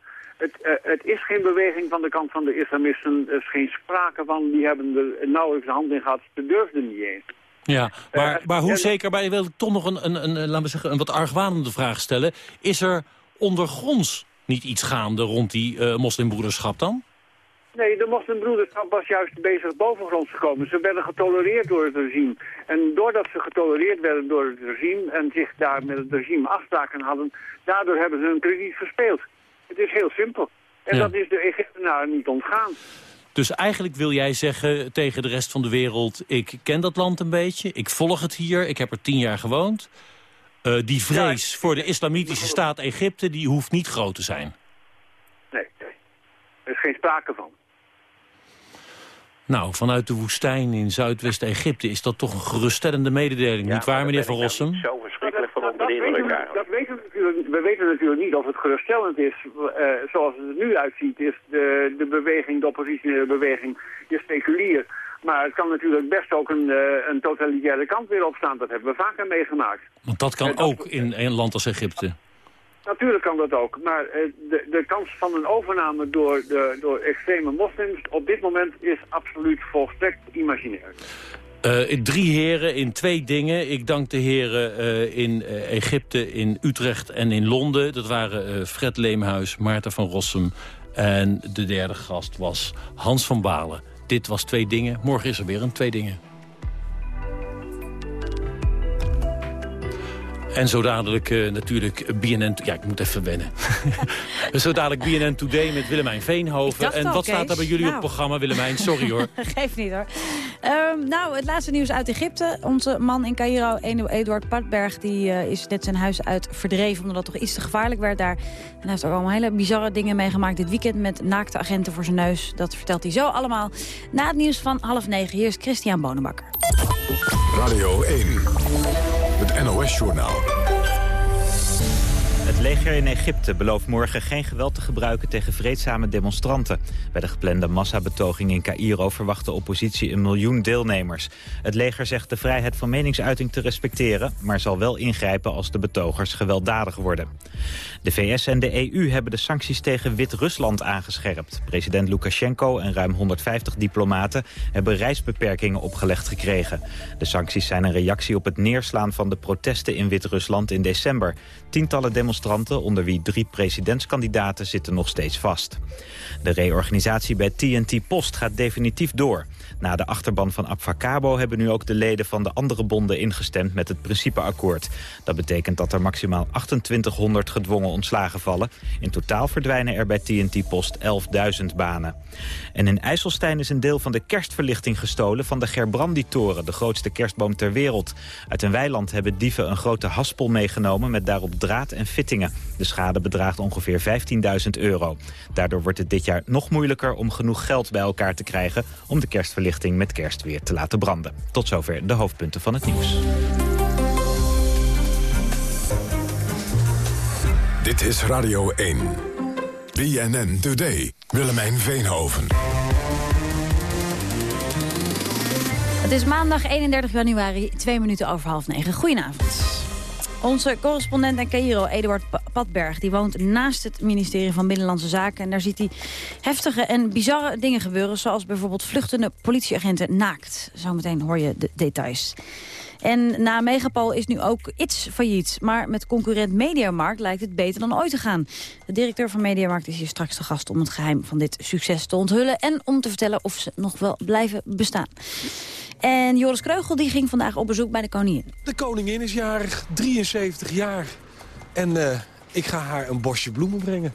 Het, uh, het, is geen beweging van de kant van de islamisten. Er is geen sprake van. Die hebben er nauwelijks de hand in gehad. Ze durfden niet eens.
Ja, maar, maar hoe zeker, maar je wil toch nog een, een, een, laten we zeggen, een wat argwanende vraag stellen. Is er ondergronds niet iets gaande rond die uh, moslimbroederschap dan?
Nee, de moslimbroederschap was juist bezig bovengronds te komen. Ze werden getolereerd door het regime. En doordat ze getolereerd werden door het regime en zich daar met het regime afspraken hadden, daardoor hebben ze hun krediet verspeeld. Het is heel simpel. En ja. dat is de Egyptenaren niet ontgaan.
Dus eigenlijk wil jij zeggen tegen de rest van de wereld... ik ken dat land een beetje, ik volg het hier, ik heb er tien jaar gewoond. Uh, die vrees ja, voor de islamitische staat Egypte, die hoeft niet groot te zijn.
Nee, nee. er is geen sprake van.
Nou, vanuit de woestijn in Zuidwest-Egypte is dat toch een geruststellende mededeling,
ja,
niet waar, meneer Van Rossum?
Zo
Dat weten we natuurlijk, we weten natuurlijk niet of het geruststellend is. Uh, zoals het er nu uitziet is de, de beweging, de oppositionele beweging, is speculier. Maar het kan natuurlijk best ook een, uh, een totalitaire kant weer opstaan. Dat hebben we vaker meegemaakt.
Want dat kan uh, ook in een land als Egypte.
Natuurlijk kan dat ook, maar eh, de, de kans van een overname door, de, door extreme moslims op dit moment is absoluut volstrekt imaginair.
Uh, drie heren in twee dingen. Ik dank de heren uh, in uh, Egypte, in Utrecht en in Londen. Dat waren Fred Leemhuis, Maarten van Rossum en de derde gast was Hans van Balen. Dit was Twee Dingen. Morgen is er weer een Twee Dingen. En zo dadelijk uh, natuurlijk BNN... Ja, ik moet even wennen. <laughs> zo dadelijk BNN Today met Willemijn Veenhoven. En wat staat er bij jullie nou. op het programma, Willemijn? Sorry hoor. <laughs>
Geef niet hoor. Um, nou, het laatste nieuws uit Egypte. Onze man in Cairo, Eduard Patberg, die uh, is net zijn huis uit verdreven... omdat het toch iets te gevaarlijk werd daar. En hij heeft ook allemaal hele bizarre dingen meegemaakt dit weekend... met naakte agenten voor zijn neus. Dat vertelt hij zo allemaal na het nieuws van half negen. Hier is Christian Bonenbakker.
Radio 1. Het NOS-journaal.
Leger in Egypte belooft morgen geen geweld te gebruiken tegen vreedzame demonstranten. Bij de geplande massabetoging in Cairo verwacht de oppositie een miljoen deelnemers. Het leger zegt de vrijheid van meningsuiting te respecteren, maar zal wel ingrijpen als de betogers gewelddadig worden. De VS en de EU hebben de sancties tegen Wit-Rusland aangescherpt. President Lukashenko en ruim 150 diplomaten hebben reisbeperkingen opgelegd gekregen. De sancties zijn een reactie op het neerslaan van de protesten in Wit-Rusland in december. Tientallen demonstranten, onder wie drie presidentskandidaten, zitten nog steeds vast. De reorganisatie bij TNT Post gaat definitief door. Na de achterban van Abfacabo hebben nu ook de leden van de andere bonden ingestemd met het principeakkoord. Dat betekent dat er maximaal 2800 gedwongen ontslagen vallen. In totaal verdwijnen er bij TNT Post 11.000 banen. En in IJsselstein is een deel van de kerstverlichting gestolen van de Gerbrandi-toren, de grootste kerstboom ter wereld. Uit een weiland hebben dieven een grote haspel meegenomen met daarop draad en fittingen. De schade bedraagt ongeveer 15.000 euro. Daardoor wordt het dit jaar nog moeilijker om genoeg geld bij elkaar te krijgen om de kerstverlichting met kerstweer te laten branden. Tot zover de hoofdpunten van het nieuws.
Dit is Radio 1. BNN Today. Willemijn Veenhoven.
Het is maandag 31 januari, twee minuten over half negen. Goedenavond. Onze correspondent in Cairo, Eduard Padberg, die woont naast het ministerie van Binnenlandse Zaken. En daar ziet hij heftige en bizarre dingen gebeuren, zoals bijvoorbeeld vluchtende politieagenten naakt. Zometeen hoor je de details. En na Megapol is nu ook iets failliet. Maar met concurrent Mediamarkt lijkt het beter dan ooit te gaan. De directeur van Mediamarkt is hier straks de gast om het geheim van dit succes te onthullen... en om te vertellen of ze nog wel blijven bestaan. En Joris Kreugel die ging vandaag op bezoek bij de koningin.
De koningin is jarig, 73 jaar. En uh, ik ga haar een bosje bloemen brengen.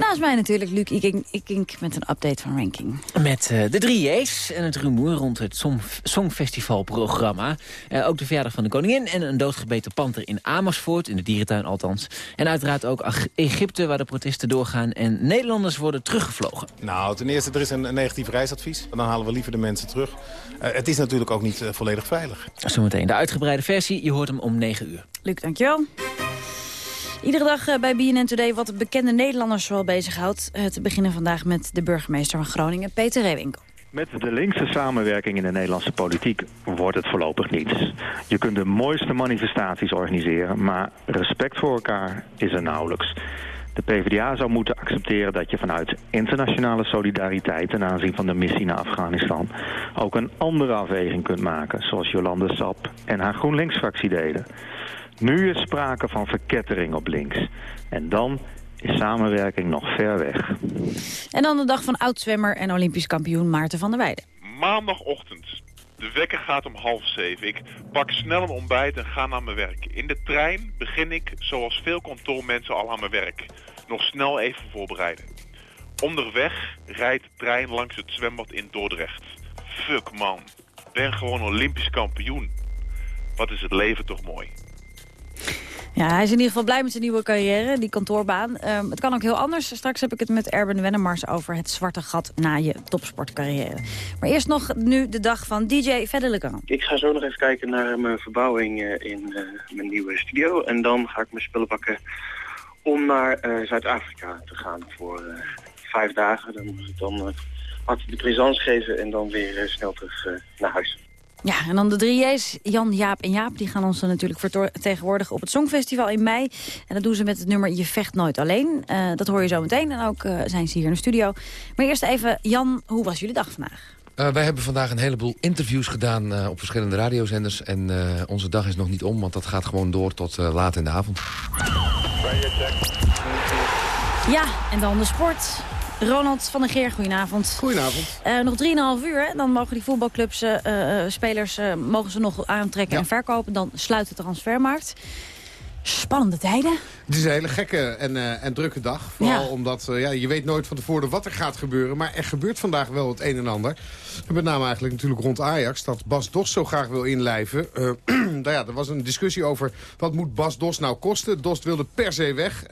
Naast mij natuurlijk Luc Ikink, Ikink met een update van Ranking.
Met uh, de drie J's en het rumoer rond het Song Songfestivalprogramma. Uh, ook de verjaardag van de koningin en een doodgebeten panter in Amersfoort, in de dierentuin althans. En uiteraard ook Egypte, waar de protesten doorgaan en Nederlanders worden teruggevlogen.
Nou, ten eerste, er is een negatief reisadvies. Dan halen we liever de mensen terug. Uh, het is natuurlijk ook niet volledig veilig.
Zometeen de uitgebreide versie, je hoort hem om 9 uur.
Luc, dankjewel. Iedere dag eh, bij BNN Today wat bekende Nederlanders wel bezighoudt. Eh, te beginnen vandaag met de burgemeester van Groningen, Peter Rewinkel.
Met de linkse samenwerking in de Nederlandse politiek wordt het voorlopig niets. Je kunt de mooiste manifestaties organiseren, maar respect voor elkaar is er nauwelijks. De PvdA zou moeten accepteren dat je vanuit internationale solidariteit ten aanzien van de missie naar Afghanistan ook een andere afweging kunt maken, zoals Jolande Sap en haar GroenLinks-fractie deden. Nu is sprake van verkettering op links. En dan is samenwerking nog ver weg.
En dan de dag van oudzwemmer en olympisch kampioen Maarten van der Weijden.
Maandagochtend. De wekker gaat om half zeven. Ik pak snel een ontbijt en ga naar mijn werk. In de trein begin ik, zoals veel kantoormensen, al aan mijn werk. Nog snel even voorbereiden. Onderweg rijdt de trein langs het zwembad in Dordrecht. Fuck man, ben gewoon olympisch kampioen. Wat is het leven toch mooi.
Ja, hij is in ieder geval blij met zijn nieuwe carrière, die kantoorbaan. Um, het kan ook heel anders. Straks heb ik het met Erben Wennemars over het zwarte gat na je topsportcarrière. Maar eerst nog nu de dag van DJ Fedelegan.
Ik ga zo nog even kijken naar mijn verbouwing uh, in uh, mijn nieuwe studio. En dan ga ik mijn spullen pakken om naar uh, Zuid-Afrika te gaan voor vijf dagen. Dan moet ik dan uh, de présence geven en dan weer snel terug naar huis.
Ja, en dan de drie J's, Jan, Jaap en Jaap... die gaan ons natuurlijk vertegenwoordigen op het Songfestival in mei. En dat doen ze met het nummer Je vecht nooit alleen. Uh, dat hoor je zo meteen en ook uh, zijn ze hier in de studio. Maar eerst even, Jan, hoe was jullie dag vandaag?
Uh, wij hebben vandaag een heleboel interviews gedaan uh, op verschillende radiozenders. En uh, onze dag is nog niet om, want dat gaat gewoon door tot laat in de avond.
Ja, en dan de sport. Ronald van der Geer, goedenavond.
Goedenavond.
Uh, nog 3,5 uur, hè? dan mogen die voetbalclubs, uh, spelers, mogen ze nog aantrekken ja. en verkopen. Dan sluit de transfermarkt. Spannende tijden.
Het is een hele gekke en, uh, en drukke dag. Vooral ja. omdat uh, ja, je weet nooit van tevoren wat er gaat gebeuren. Maar er gebeurt vandaag wel het een en ander. En met name eigenlijk natuurlijk rond Ajax. Dat Bas Dos zo graag wil inlijven. Uh, <clears throat> nou ja, er was een discussie over wat moet Bas Dos nou kosten. Dos wilde per se weg.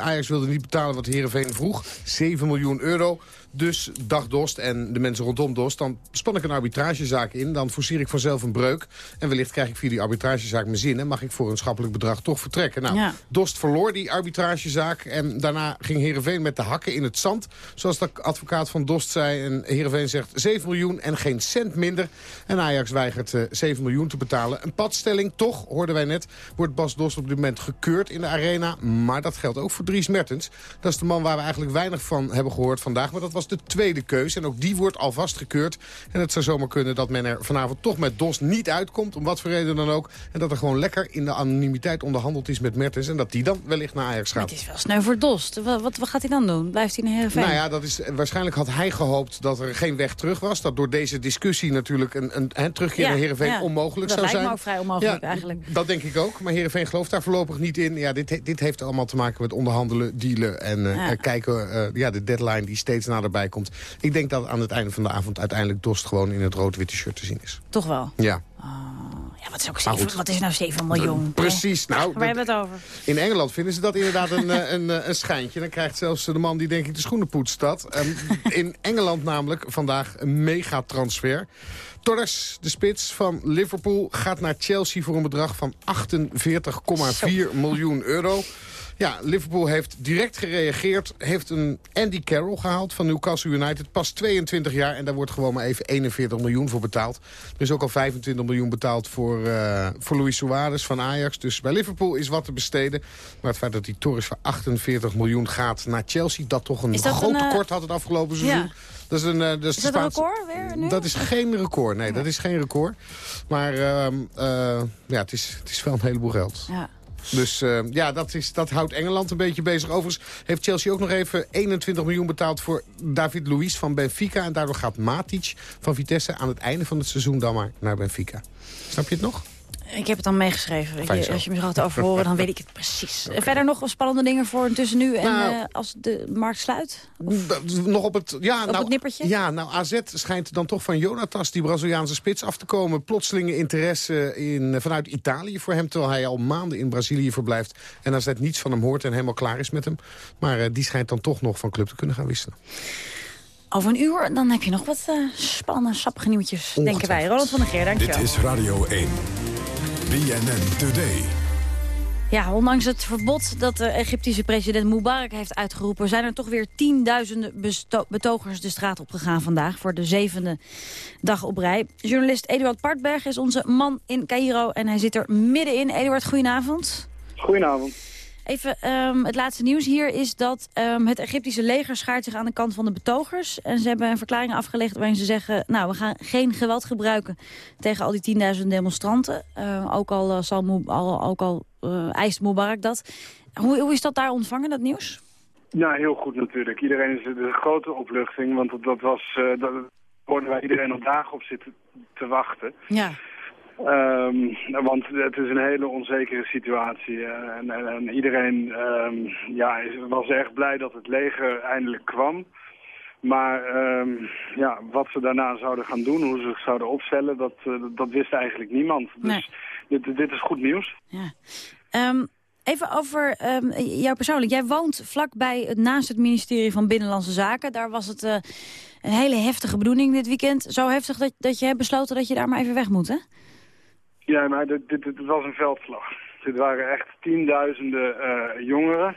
Ajax wilde niet betalen wat Heerenveen vroeg. 7 miljoen euro. Dus dag Dost en de mensen rondom Dost, dan span ik een arbitragezaak in. Dan forceer ik vanzelf een breuk. En wellicht krijg ik via die arbitragezaak mijn zin. En mag ik voor een schappelijk bedrag toch vertrekken. Nou, ja. Dost verloor die arbitragezaak. En daarna ging Heerenveen met de hakken in het zand. Zoals de advocaat van Dost zei. En Heerenveen zegt 7 miljoen en geen cent minder. En Ajax weigert uh, 7 miljoen te betalen. Een padstelling, toch, hoorden wij net, wordt Bas Dost op dit moment gekeurd in de arena. Maar dat geldt ook voor Dries Mertens. Dat is de man waar we eigenlijk weinig van hebben gehoord vandaag. Maar dat was de tweede keus. En ook die wordt alvast gekeurd. En het zou zomaar kunnen dat men er vanavond toch met DOS niet uitkomt. Om wat voor reden dan ook. En dat er gewoon lekker in de anonimiteit onderhandeld is met Mertens. En dat die dan wellicht naar Ajax gaat.
het is wel snel voor Dost. Wat, wat, wat, gaat hij dan doen? Blijft hij naar Heerenveen?
Nou ja, dat is, waarschijnlijk had hij gehoopt dat er geen weg terug was. Dat door deze discussie natuurlijk een, een, een terugkeer
ja,
naar Heerenveen
ja.
onmogelijk zou zijn.
Dat lijkt me ook vrij onmogelijk eigenlijk.
Dat denk ik ook. Maar Heerenveen gelooft daar voorlopig niet in. Ja, dit, dit heeft allemaal te maken met onderhandelen, dealen en uh, kijken. Uh, ja, de deadline die steeds komt. Ik denk dat aan het einde van de avond uiteindelijk Dost gewoon in het rood-witte shirt te zien is.
Toch wel?
Ja.
Oh, ja, wat is, ook 7, wat is nou 7 miljoen?
Precies. Nou,
Waar hebben we het over?
In Engeland vinden ze dat inderdaad een, <laughs> een, een schijntje. Dan krijgt zelfs de man die denk ik de schoenen poetst dat. Um, in Engeland namelijk vandaag een megatransfer. Torres, de spits van Liverpool, gaat naar Chelsea voor een bedrag van 48,4 miljoen euro. Ja, Liverpool heeft direct gereageerd. Heeft een Andy Carroll gehaald van Newcastle United. Pas 22 jaar en daar wordt gewoon maar even 41 miljoen voor betaald. Er is ook al 25 miljoen betaald voor, uh, voor Luis Suarez van Ajax. Dus bij Liverpool is wat te besteden. Maar het feit dat die Torres voor 48 miljoen gaat naar Chelsea... dat toch een
dat
groot
een, uh...
tekort had het afgelopen seizoen.
Ja.
Dat is, een, uh, dat is,
is dat een record weer nu?
Dat is geen record, nee, dat is geen record. Maar ja, het is, het is wel een heleboel geld.
Ja.
Dus uh, ja, dat, is, dat houdt Engeland een beetje bezig. Overigens heeft Chelsea ook nog even 21 miljoen betaald voor David Luiz van Benfica. En daardoor gaat Matic van Vitesse aan het einde van het seizoen dan maar naar Benfica. Snap je het nog?
Ik heb het dan meegeschreven. Als je me zo gaat overhoren, dan weet ik het precies. <laughs> Okay. Verder nog spannende dingen voor tussen nu en nou, uh, als de markt sluit?
Of, nog op het, ja,
op
nou,
het nippertje?
Ja, nou AZ schijnt dan toch van Jonatas, die Braziliaanse spits, af te komen. Plotselinge interesse in, vanuit Italië voor hem, terwijl hij al maanden in Brazilië verblijft. En AZ niets van hem hoort en helemaal klaar is met hem. Maar uh, die schijnt dan toch nog van club te kunnen gaan wisselen.
Over een uur, dan heb je nog wat uh, spannende, sappige nieuwtjes, denken wij. Roland van der Geer, dankjewel.
Dit is Radio 1. BNN Today.
Ja, ondanks het verbod dat de Egyptische president Mubarak heeft uitgeroepen... zijn er toch weer tienduizenden betogers de straat op gegaan vandaag... voor de zevende dag op rij. Journalist Eduard Partberg is onze man in Cairo en hij zit er middenin. Eduard, goedenavond.
Goedenavond.
Even um, het laatste nieuws hier is dat um, het Egyptische leger schaart zich aan de kant van de betogers. En ze hebben een verklaring afgelegd waarin ze zeggen... nou, we gaan geen geweld gebruiken tegen al die 10.000 demonstranten. Uh, ook al, uh, zal al, ook al uh, eist Mubarak dat. Hoe, hoe is dat daar ontvangen, dat nieuws?
Ja, heel goed natuurlijk. Iedereen is een grote opluchting, want dat was... dat hoorden wij iedereen al dagen op zitten te wachten.
Ja.
Um, want het is een hele onzekere situatie. Uh, en, en, en, iedereen um, ja, was erg blij dat het leger eindelijk kwam. Maar um, ja, wat ze daarna zouden gaan doen, hoe ze zich zouden opstellen, dat, uh, dat wist eigenlijk niemand. Dus dit, dit is goed nieuws.
Ja. even over jou persoonlijk. Jij woont vlakbij, naast het ministerie van Binnenlandse Zaken. Daar was het uh, een hele heftige bedoeling dit weekend. Zo heftig dat, dat je hebt besloten dat je daar maar even weg moet, hè?
Ja, maar dit, dit, dit, was een veldslag. Dit waren echt tienduizenden uh, jongeren.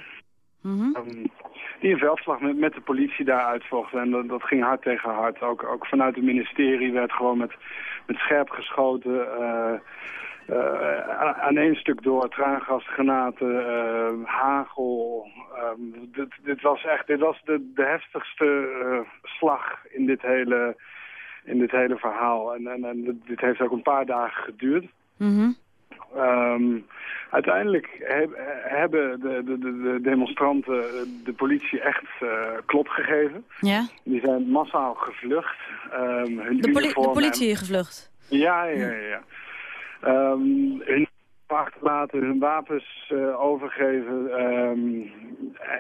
Mm -hmm.
um, die een veldslag met, met de politie daar uitvochten. En dat, dat ging hard tegen hard. Ook, ook vanuit het ministerie werd gewoon met, met scherp geschoten... Uh, aan één stuk door, traangasgranaten, uh, hagel. Um, dit, dit, was echt dit was de, de heftigste uh, slag in dit hele, in dit hele verhaal. En, en, en dit heeft ook een paar dagen geduurd.
Mm
um, uiteindelijk he, hebben de, de, de, demonstranten de politie echt klop gegeven.
Ja?
Die zijn massaal gevlucht. Um, hun
de, poli de politie gevlucht?
Ja, ja, ja. ja. Um, hun achterlaten, hun wapens uh, overgeven um,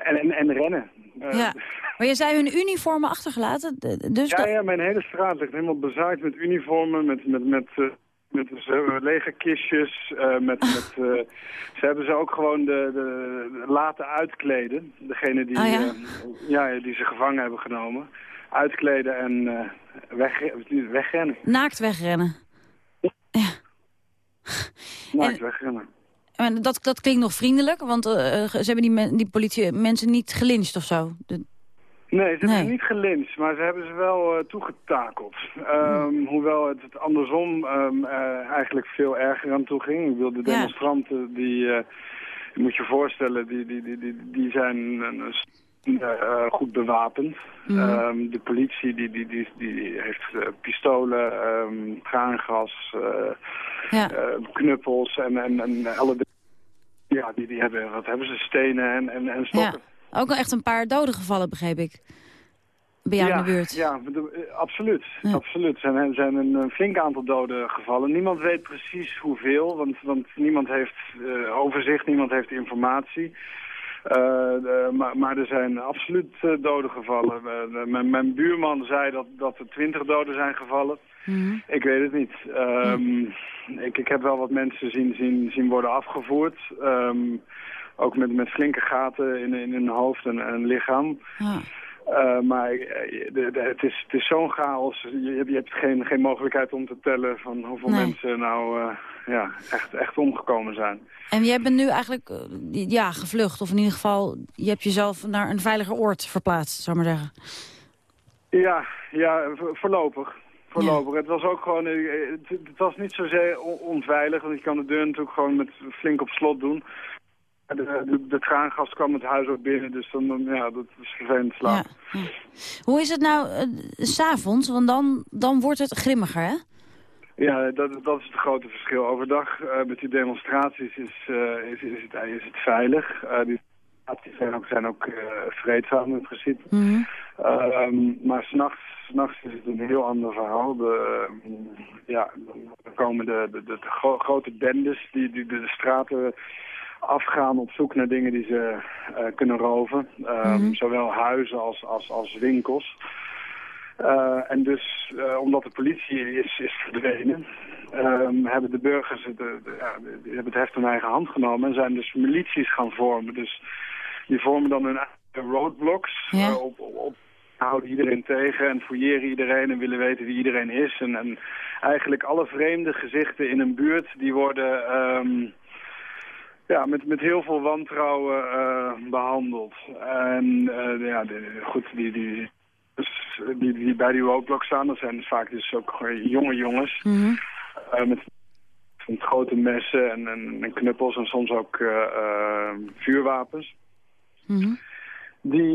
en, en, en, rennen.
Uh, ja, maar je zei hun uniformen achtergelaten? Dus
ja, ja, mijn hele straat ligt helemaal bezaaid met uniformen, met, met, met, uh, met lege kistjes. met, met, ze hebben ze ook gewoon de, de, laten uitkleden, degene die,
oh, ja?
ja? die ze gevangen hebben genomen. Uitkleden en weg, wegrennen.
Naakt wegrennen?
Wegrennen.
En dat, dat klinkt nog vriendelijk, want uh, ze hebben die, men, die politie mensen niet gelincht of zo. De...
Nee, ze hebben nee. niet gelincht, maar ze hebben ze wel uh, toegetakeld. Um, mm. Hoewel het, het andersom um, uh, eigenlijk veel erger aan toe ging. Ik wil de demonstranten, ja. die, moet je voorstellen, die, die, die, die, die zijn uh, goed bewapend.
Mm.
Um, de politie die, die, die, die heeft uh, pistolen, um, uh,
ja.
knuppels en, en, en alle ja, die, die hebben, wat hebben ze, stenen en, en, en stokken.
Ja. Ook al echt een paar doden gevallen, begreep ik. Bij jou
ja,
in de buurt.
Ja, absoluut. Ja. absoluut. Er zijn, zijn een, een, flink aantal doden gevallen. Niemand weet precies hoeveel, want, want niemand heeft overzicht, niemand heeft informatie. Uh, de, maar, maar, er zijn absoluut uh, doden gevallen. Mijn, mijn, buurman zei dat, dat er twintig doden zijn gevallen.
Mm -hmm.
Ik weet het niet. Um, mm. ik, ik heb wel wat mensen zien, zien, zien worden afgevoerd. Um, ook met, met flinke gaten in, in hun hoofd en, en lichaam.
Ah.
Uh, maar de, de, het is, het is zo'n chaos. Je, je, hebt geen, geen mogelijkheid om te tellen van hoeveel
nee.
mensen nou uh, ja, echt, echt omgekomen zijn.
En jij bent nu eigenlijk ja, gevlucht. Of in ieder geval, je hebt jezelf naar een veiliger oord verplaatst, zou ik maar zeggen.
Ja, ja voorlopig. Voorlopig. Ja. Het was ook gewoon, het, het was niet zozeer onveilig. Want je kan de deur natuurlijk gewoon met flink op slot doen. De, de, de traangas kwam het huis ook binnen, dus dan, ja, dat is vervelend.
Ja, ja. Hoe is het nou uh, s'avonds? Want dan, dan wordt het grimmiger, hè?
Ja, dat, dat is het grote verschil. Overdag uh, met die demonstraties is, uh, is, is, het, is het veilig. die demonstraties zijn ook, zijn ook vreedzaam in principe.
Mm -hmm.
um, maar s'nachts nachts is het een heel ander verhaal. De, ja, dan komen de, de, de, de gro grote bendes die, die de, de straten afgaan op zoek naar dingen die ze kunnen roven. Um,
Mhm.
mm -hmm. Zowel huizen als, als, als winkels. Uh, en dus, uh, omdat de politie is, is verdwenen, um, hebben de burgers de, de, ja, hebben het heft in eigen hand genomen en zijn dus milities gaan vormen. Dus die vormen dan hun eigen roadblocks
ja.
op, op, op houden iedereen tegen en fouilleren iedereen en willen weten wie iedereen is. En, en eigenlijk alle vreemde gezichten in een buurt, die worden... Um, ja, met, met heel veel wantrouwen uh, behandeld. En uh, ja, de, goed, die, die, dus, die, die bij die roadblock staan, dat zijn dus vaak dus ook jonge jongens.
Mm -hmm.
uh, met, met grote messen en, en, en, knuppels en soms ook vuurwapens.
Mm -hmm.
Die,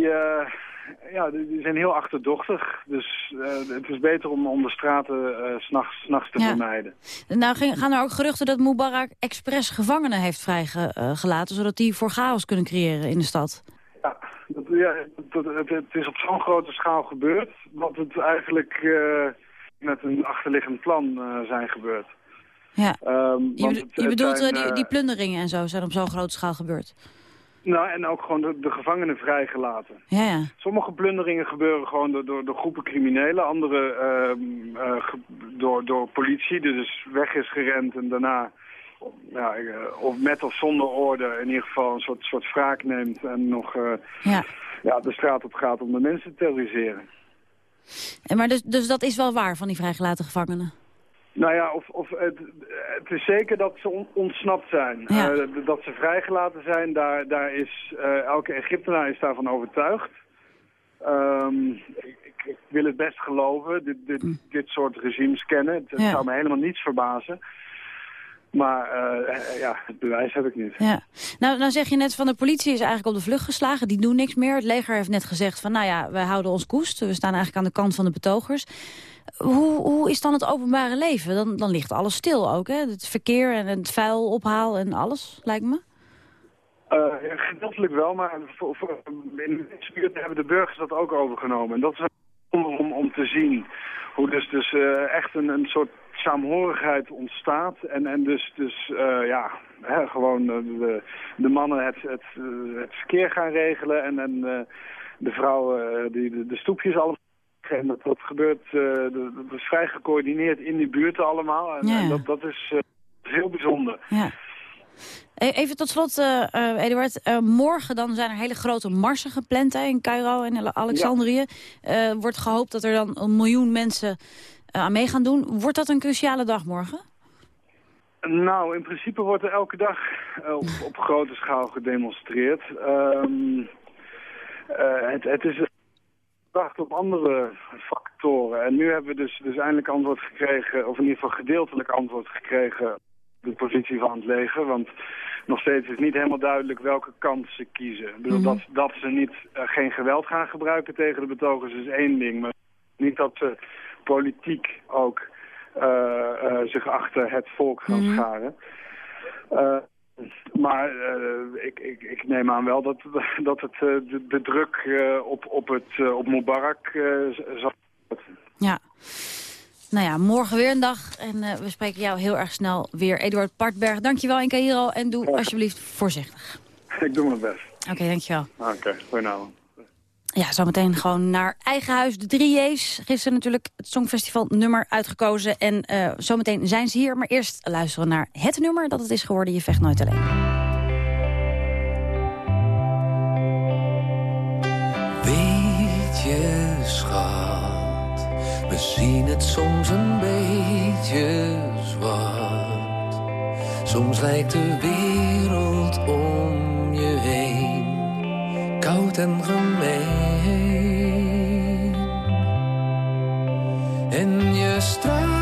ja, die zijn heel achterdochtig. Dus het is beter om, om de straten s'nachts nachts te
ja.
vermijden.
Nou ging, gaan er ook geruchten dat Mubarak expres gevangenen heeft vrijgelaten... zodat die voor chaos kunnen creëren in de stad.
Ja, dat, ja dat, het, het, is op zo'n grote schaal gebeurd... dat het eigenlijk uh, met een achterliggend plan uh, zijn gebeurd.
Ja,
um,
je, bedo je bedoelt zijn, die, die, plunderingen en zo zijn op zo'n grote schaal gebeurd?
Nou, en ook gewoon de, de gevangenen vrijgelaten.
Ja, ja.
Sommige plunderingen gebeuren gewoon door, door, door groepen criminelen. Andere ge door, door politie, die dus weg is gerend en daarna... Ja, of met of zonder orde in ieder geval een soort, soort wraak neemt... en nog uh,
ja.
Ja, de straat op gaat om de mensen te terroriseren.
En maar dus, dus dat is wel waar van die vrijgelaten gevangenen?
Nou ja, of, of het, het is zeker dat ze ontsnapt zijn.
Ja.
Eh, dat ze vrijgelaten zijn, daar, daar is eh, elke Egyptenaar is daarvan overtuigd. Ehm, ik, ik wil het best geloven, dit, dit, dit soort regimes kennen. Het, het
Ja.
zou me helemaal niets verbazen. Maar eh, ja, het bewijs heb ik niet.
Ja. Nou, nou zeg je net van de politie is eigenlijk op de vlucht geslagen. Die doen niks meer. Het leger heeft net gezegd van nou ja, we houden ons koest. We staan eigenlijk aan de kant van de betogers. Hoe, hoe is dan het openbare leven? Dan, dan ligt alles stil ook, hè? Het verkeer en het vuil ophaal en alles, lijkt me.
Eh, ja, gedeeltelijk wel, maar voor, voor, in deze buurt hebben de burgers dat ook overgenomen. En dat is om, om, om te zien hoe dus, dus eh, echt een, een soort saamhorigheid ontstaat. En, en dus, dus eh, ja, hè, gewoon eh, de, de mannen het, het, eh, het verkeer gaan regelen en, en de vrouwen die de, de stoepjes allemaal... En dat, dat gebeurt, dat is vrij gecoördineerd in die buurten allemaal. En,
Ja.
en dat, dat is heel bijzonder.
Ja. E- Even tot slot, Eduard. Morgen dan zijn er hele grote marsen gepland hè, in Cairo en Alexandrië. Eh, wordt gehoopt dat er dan een miljoen mensen aan mee gaan doen. Wordt dat een cruciale dag morgen?
Nou, in principe wordt er elke dag eh, op, op grote schaal gedemonstreerd. Ehm, eh, het, het is gedacht op andere factoren. En nu hebben we dus, dus eindelijk antwoord gekregen, of in ieder geval gedeeltelijk antwoord gekregen op de positie van het leger. Want nog steeds is niet helemaal duidelijk welke kant ze kiezen. Ik bedoel, dat, dat ze niet, eh, geen geweld gaan gebruiken tegen de betogers is één ding. Maar niet dat ze politiek ook eh, eh, zich achter het volk gaan
Mhm.
scharen. Eh, maar ik, ik, ik neem aan wel dat, <laughs> dat het, de, de druk op, op, het, op Mubarak zal...
Ja. Nou ja, morgen weer een dag. En we spreken jou heel erg snel weer. Eduard Partberg, dankjewel in Cairo. En doe alsjeblieft voorzichtig. <laughs>
Ik doe mijn best.
Oké, dankjewel.
Oké, goedenavond.
Ja, zometeen gewoon naar eigen huis. De drie J's. Gisteren natuurlijk het Songfestival nummer uitgekozen. En eh, zometeen zijn ze hier. Maar eerst luisteren naar het nummer dat het is geworden. Je vecht nooit alleen.
Weet je, schat, we zien het soms een beetje zwart. Soms lijkt de wereld koud en gemeen. En je strijdt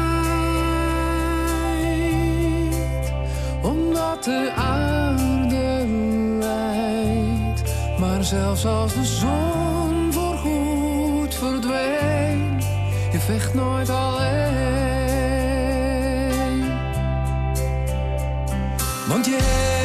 omdat de aarde lijdt. Maar zelfs als de zon voorgoed verdwijnt, je vecht nooit alleen. Want je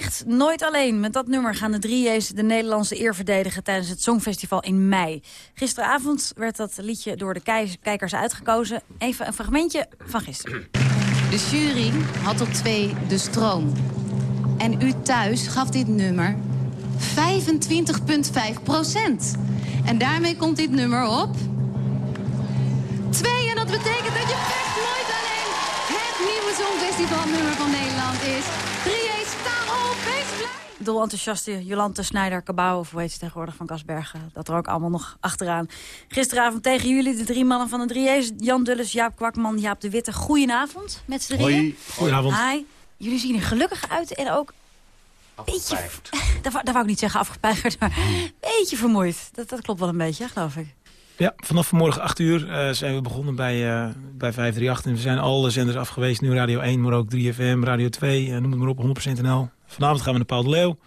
vecht nooit alleen. Met dat nummer gaan de drieërs de Nederlandse eer verdedigen... tijdens het Songfestival in mei. Gisteravond werd dat liedje door de kijkers uitgekozen. Even een fragmentje van gisteren.
De jury had op 2 de stroom. En u thuis gaf dit nummer 25,5 procent. En daarmee komt dit nummer op... 2. En dat betekent dat je vecht nooit alleen het nieuwe Songfestivalnummer van Nederland is. 3 op, wees blij.
Dol enthousiaste Jolante Snijder Cabau, of hoe heet ze tegenwoordig van Kasbergen. Dat er ook allemaal nog achteraan. Gisteravond tegen jullie, de drie mannen van de drieërs. Jan Dulles, Jaap Kwakman, Jaap de Witte. Goedenavond met z'n drieën.
Hoi. Goedenavond.
Hi. Jullie zien er gelukkig uit en ook... Beetje, <laughs> daar, wou- daar wou ik niet zeggen afgepeigerd, maar een beetje vermoeid. Dat, dat klopt wel een beetje, geloof ik.
Ja, vanaf vanmorgen 8 uur eh, zijn we begonnen bij, eh, bij 538. En we zijn alle zenders af geweest. Nu Radio 1, maar ook 3FM, Radio 2, eh, noem het maar op, 100% NL. Vanavond gaan we naar Paul de Leeuw.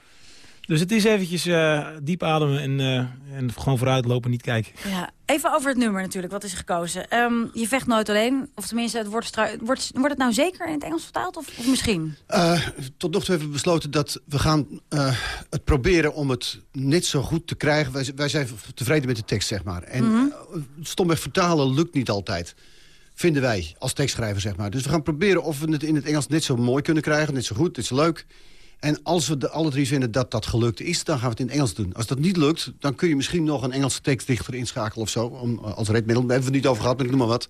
Dus het is eventjes eh, diep ademen en, eh, en gewoon vooruit lopen, niet kijken.
Ja, even over het nummer natuurlijk. Wat is er gekozen? Ehm, je vecht nooit alleen. Of tenminste, het wordt, wordt, wordt het nou zeker in het Engels vertaald? Of, of misschien?
Eh, tot nog toe hebben we besloten dat we gaan eh, het proberen om het net zo goed te krijgen. Wij, wij zijn tevreden met de tekst, zeg maar. En eh, stomweg vertalen lukt niet altijd. Vinden wij, als tekstschrijver, zeg maar. Dus we gaan proberen of we het in het Engels net zo mooi kunnen krijgen. Net zo goed, net zo leuk. En als we de, alle drie vinden dat dat gelukt is, dan gaan we het in Engels doen. Als dat niet lukt, dan kun je misschien nog een Engelse tekstdichter inschakelen of zo. Om, eh, als redmiddel. Daar hebben we het niet over gehad, maar ik noem maar wat.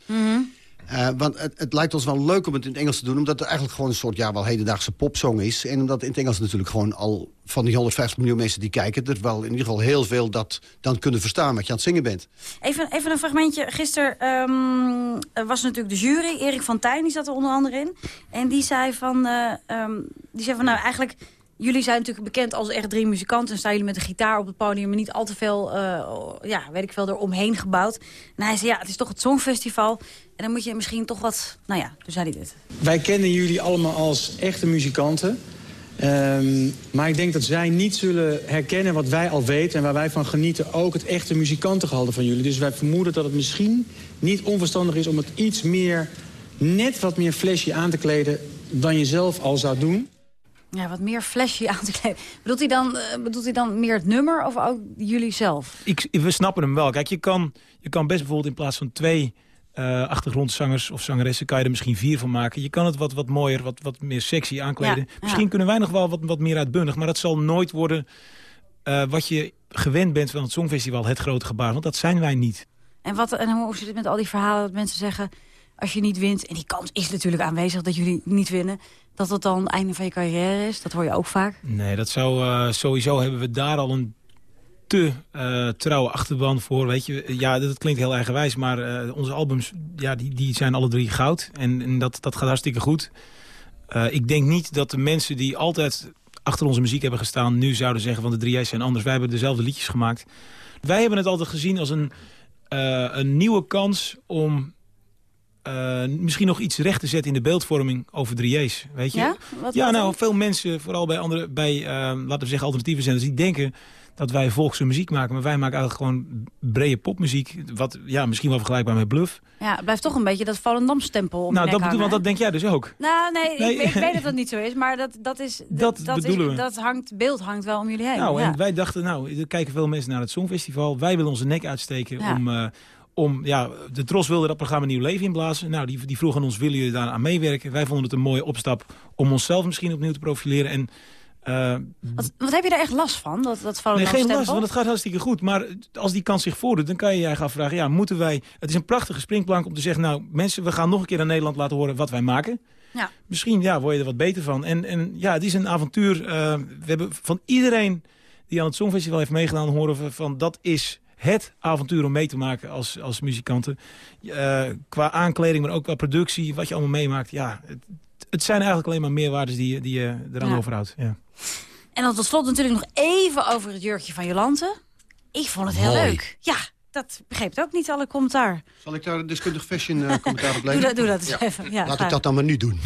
Eh, want het, het lijkt ons wel leuk om het in het Engels te doen... omdat het eigenlijk gewoon een soort ja, wel hedendaagse popsong is. En omdat in het Engels natuurlijk gewoon al... van die 150 miljoen mensen die kijken... er wel in ieder geval heel veel dat dan kunnen verstaan wat je aan het zingen bent.
Even, even een fragmentje. Gisteren ehm, was natuurlijk de jury. Erik van Tijn die zat er onder andere in. En die zei van, eh, ehm, die zei van nou eigenlijk... Jullie zijn natuurlijk bekend als echt drie muzikanten. En staan jullie met een gitaar op het podium... maar niet al te veel, eh, ja, weet ik veel, eromheen gebouwd. En hij zei, ja, het is toch het Songfestival. En dan moet je misschien toch wat... Nou ja, toen zei hij dit.
Wij kennen jullie allemaal als echte muzikanten. Ehm, maar ik denk dat zij niet zullen herkennen wat wij al weten... en waar wij van genieten, ook het echte muzikantengehalte van jullie. Dus wij vermoeden dat het misschien niet onverstandig is... om het iets meer, net wat meer flashy aan te kleden... dan je zelf al zou doen.
Ja, wat meer flashy aan te kleden. Bedoelt hij dan, eh, bedoelt hij dan meer het nummer of ook jullie zelf?
Ik, we snappen hem wel. Kijk, je kan, je kan best bijvoorbeeld in plaats van twee eh, achtergrondzangers of zangeressen... kan je er misschien vier van maken. Je kan het wat, wat mooier, wat, wat meer sexy aankleden.
Ja,
misschien
ja.
kunnen wij nog wel wat, wat meer uitbundig. Maar dat zal nooit worden eh, wat je gewend bent van het Songfestival. Het grote gebaar, want dat zijn wij niet.
En, wat, en hoe zit het met al die verhalen dat mensen zeggen... als je niet wint, en die kans is natuurlijk aanwezig dat jullie niet winnen... dat het dan het einde van je carrière is? Dat hoor je ook vaak.
Nee, dat zou eh, sowieso hebben we daar al een te eh, trouwe achterban voor. Weet je, ja, dat klinkt heel eigenwijs, maar eh, onze albums ja, die, die zijn alle drie goud. En, dat, dat gaat hartstikke goed. Ik denk niet dat de mensen die altijd achter onze muziek hebben gestaan... nu zouden zeggen van de drie J's zijn anders. Wij hebben dezelfde liedjes gemaakt. Wij hebben het altijd gezien als een, een nieuwe kans om... eh, misschien nog iets recht te zetten in de beeldvorming over 3J's. Weet je?
Ja? Wat-
ja, nou, veel mensen, vooral bij, andere, bij eh, laten we zeggen alternatieve zenders... die denken dat wij volkse muziek maken. Maar wij maken eigenlijk gewoon brede popmuziek. Wat ja, misschien wel vergelijkbaar met Bluff.
Ja, het blijft toch een beetje dat Volendam-stempel om
nou, dat, bedoel, want dat denk jij dus ook.
Nou, nee,
Nee.
Ik, ik weet dat dat niet zo is, maar dat, dat is...
Dat
is,
bedoelen we.
Dat hangt, beeld hangt wel om jullie heen.
Nou,
ja.
en wij dachten, nou, er kijken veel mensen naar het Songfestival. Wij willen onze nek uitsteken
Ja.
om... eh, om, ja, de Tros wilde dat programma nieuw leven inblazen. Nou, die, die vroegen ons, willen jullie daar aan meewerken? Wij vonden het een mooie opstap om onszelf misschien opnieuw te profileren. En, eh,
Wat, wat heb je daar echt last van, dat, dat
nee, geen last, want het gaat hartstikke goed. Maar als die kans zich voordoet, dan kan je je eigen afvragen... ja, moeten wij... Het is een prachtige springplank om te zeggen... nou, mensen, we gaan nog een keer aan Nederland laten horen wat wij maken.
Ja.
Misschien ja, word je er wat beter van. En, en ja, het is een avontuur. eh, we hebben van iedereen die aan het Songfestival heeft meegedaan... horen we van dat is het avontuur om mee te maken als, als muzikanten. Eh, qua aankleding, maar ook qua productie, wat je allemaal meemaakt. Ja, het, het zijn eigenlijk alleen maar meerwaardes die, je- die je eraan
Ja.
overhoudt. Ja.
En dan tot slot natuurlijk nog even over het jurkje van Jolante. Ik vond het heel
Mooi.
leuk. Ja, dat begreep ook niet alle commentaar.
Zal ik daar een deskundig fashion eh, <laughs> commentaar op
Doe
leveren?
dat, doe dat eens even. Ja,
Laat ik dat dan maar nu doen. <laughs>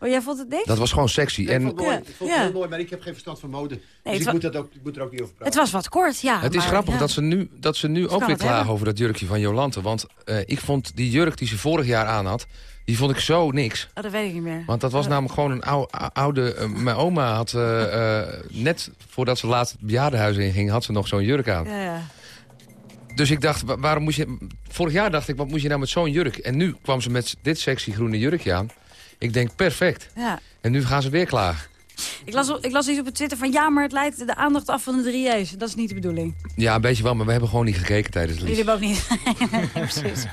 Maar jij vond het niks?
Dat was gewoon sexy.
Ik
En
vond het mooi, ik vond het
Ja.
heel mooi, maar ik heb geen verstand van mode.
het
dus ik moet, dat ook, ik moet er ook niet over praten.
Het was wat kort, ja.
het is grappig
ja.
dat ze nu, dat ze nu ook weer klagen
hebben.
over dat jurkje van Jolante. Want eh, ik vond die jurk die ze vorig jaar aan had, die vond ik zo niks.
Oh, dat weet ik niet meer.
Want dat was namelijk gewoon een ou- oude... eh, mijn oma had eh, eh, net voordat ze laatst het bejaardenhuis inging... had ze nog zo'n jurk aan.
Ja, ja.
Dus ik dacht, wa- waarom moest je... Vorig jaar dacht ik, wat moet je nou met zo'n jurk? En nu kwam ze met dit sexy groene jurkje aan. Ik denk, perfect.
ja.
En nu gaan ze weer klagen.
Ik las, op- ik las iets op het Twitter van... ja, maar het leidt de aandacht af van de drieërs. Dat is niet de bedoeling.
Ja, een beetje wel, maar we hebben gewoon niet gekeken tijdens het lied.
Jullie hebben ook niet. <laughs> Precies.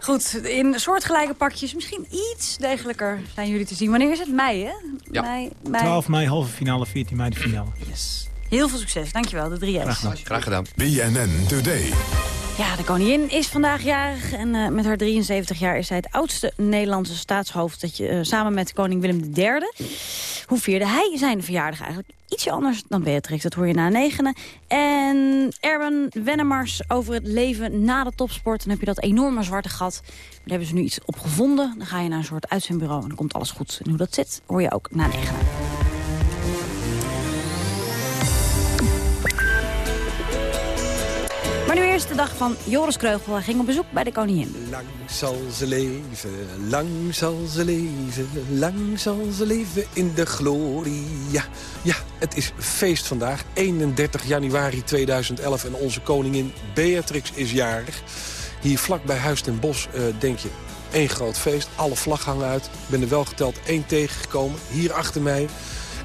Goed, in soortgelijke pakjes, misschien iets degelijker zijn jullie te zien. Wanneer is het? Mei, hè?
Ja.
Mei, mei.
12 mei halve finale, 14 mei de finale.
Yes. Heel veel succes, dankjewel, de 3F's.
Graag gedaan.
BNN Today.
Ja, de koningin is vandaag jarig en eh, met haar 73 jaar is zij het oudste Nederlandse staatshoofd... Dat je, eh, samen met koning Willem III. Hoe vierde hij zijn verjaardag eigenlijk? Ietsje anders dan Beatrix, dat hoor je na negenen. En Erben Wennemars over het leven na de topsport. Dan heb je dat enorme zwarte gat. Daar hebben ze nu iets op gevonden. Dan ga je naar een soort uitzendbureau en dan komt alles goed. En hoe dat zit, hoor je ook na negenen. Maar nu eerst de dag van Joris Kreugel. Ging op bezoek bij de koningin.
Lang zal ze leven, lang zal ze leven, lang zal ze leven in de glorie. Ja, ja, het is feest vandaag, 31 januari 2011 en onze koningin Beatrix is jarig. Hier vlak bij Huis ten Bosch eh, denk je, één groot feest, alle vlag hangen uit. Ik ben er wel geteld één tegengekomen, hier achter mij.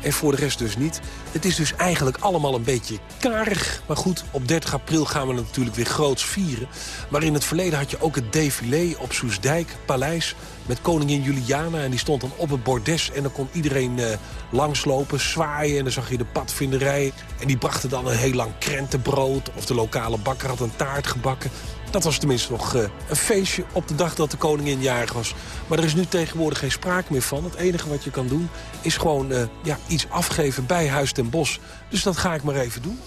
En voor de rest dus niet. Het is dus eigenlijk allemaal een beetje karig. Maar goed, op 30 april gaan we natuurlijk weer groots vieren. Maar in het verleden had je ook het défilé op Soesdijk, Paleis... met koningin Juliana en die stond dan op het bordes... en dan kon iedereen eh, langslopen, zwaaien en dan zag je de padvinderij. En die brachten dan een heel lang krentenbrood... of de lokale bakker had een taart gebakken. Dat was tenminste nog eh, een feestje op de dag dat de koningin jarig was. Maar er is nu tegenwoordig geen sprake meer van. Het enige wat je kan doen is gewoon eh, ja, iets afgeven bij Huis ten Bos. Dus dat ga ik maar even doen.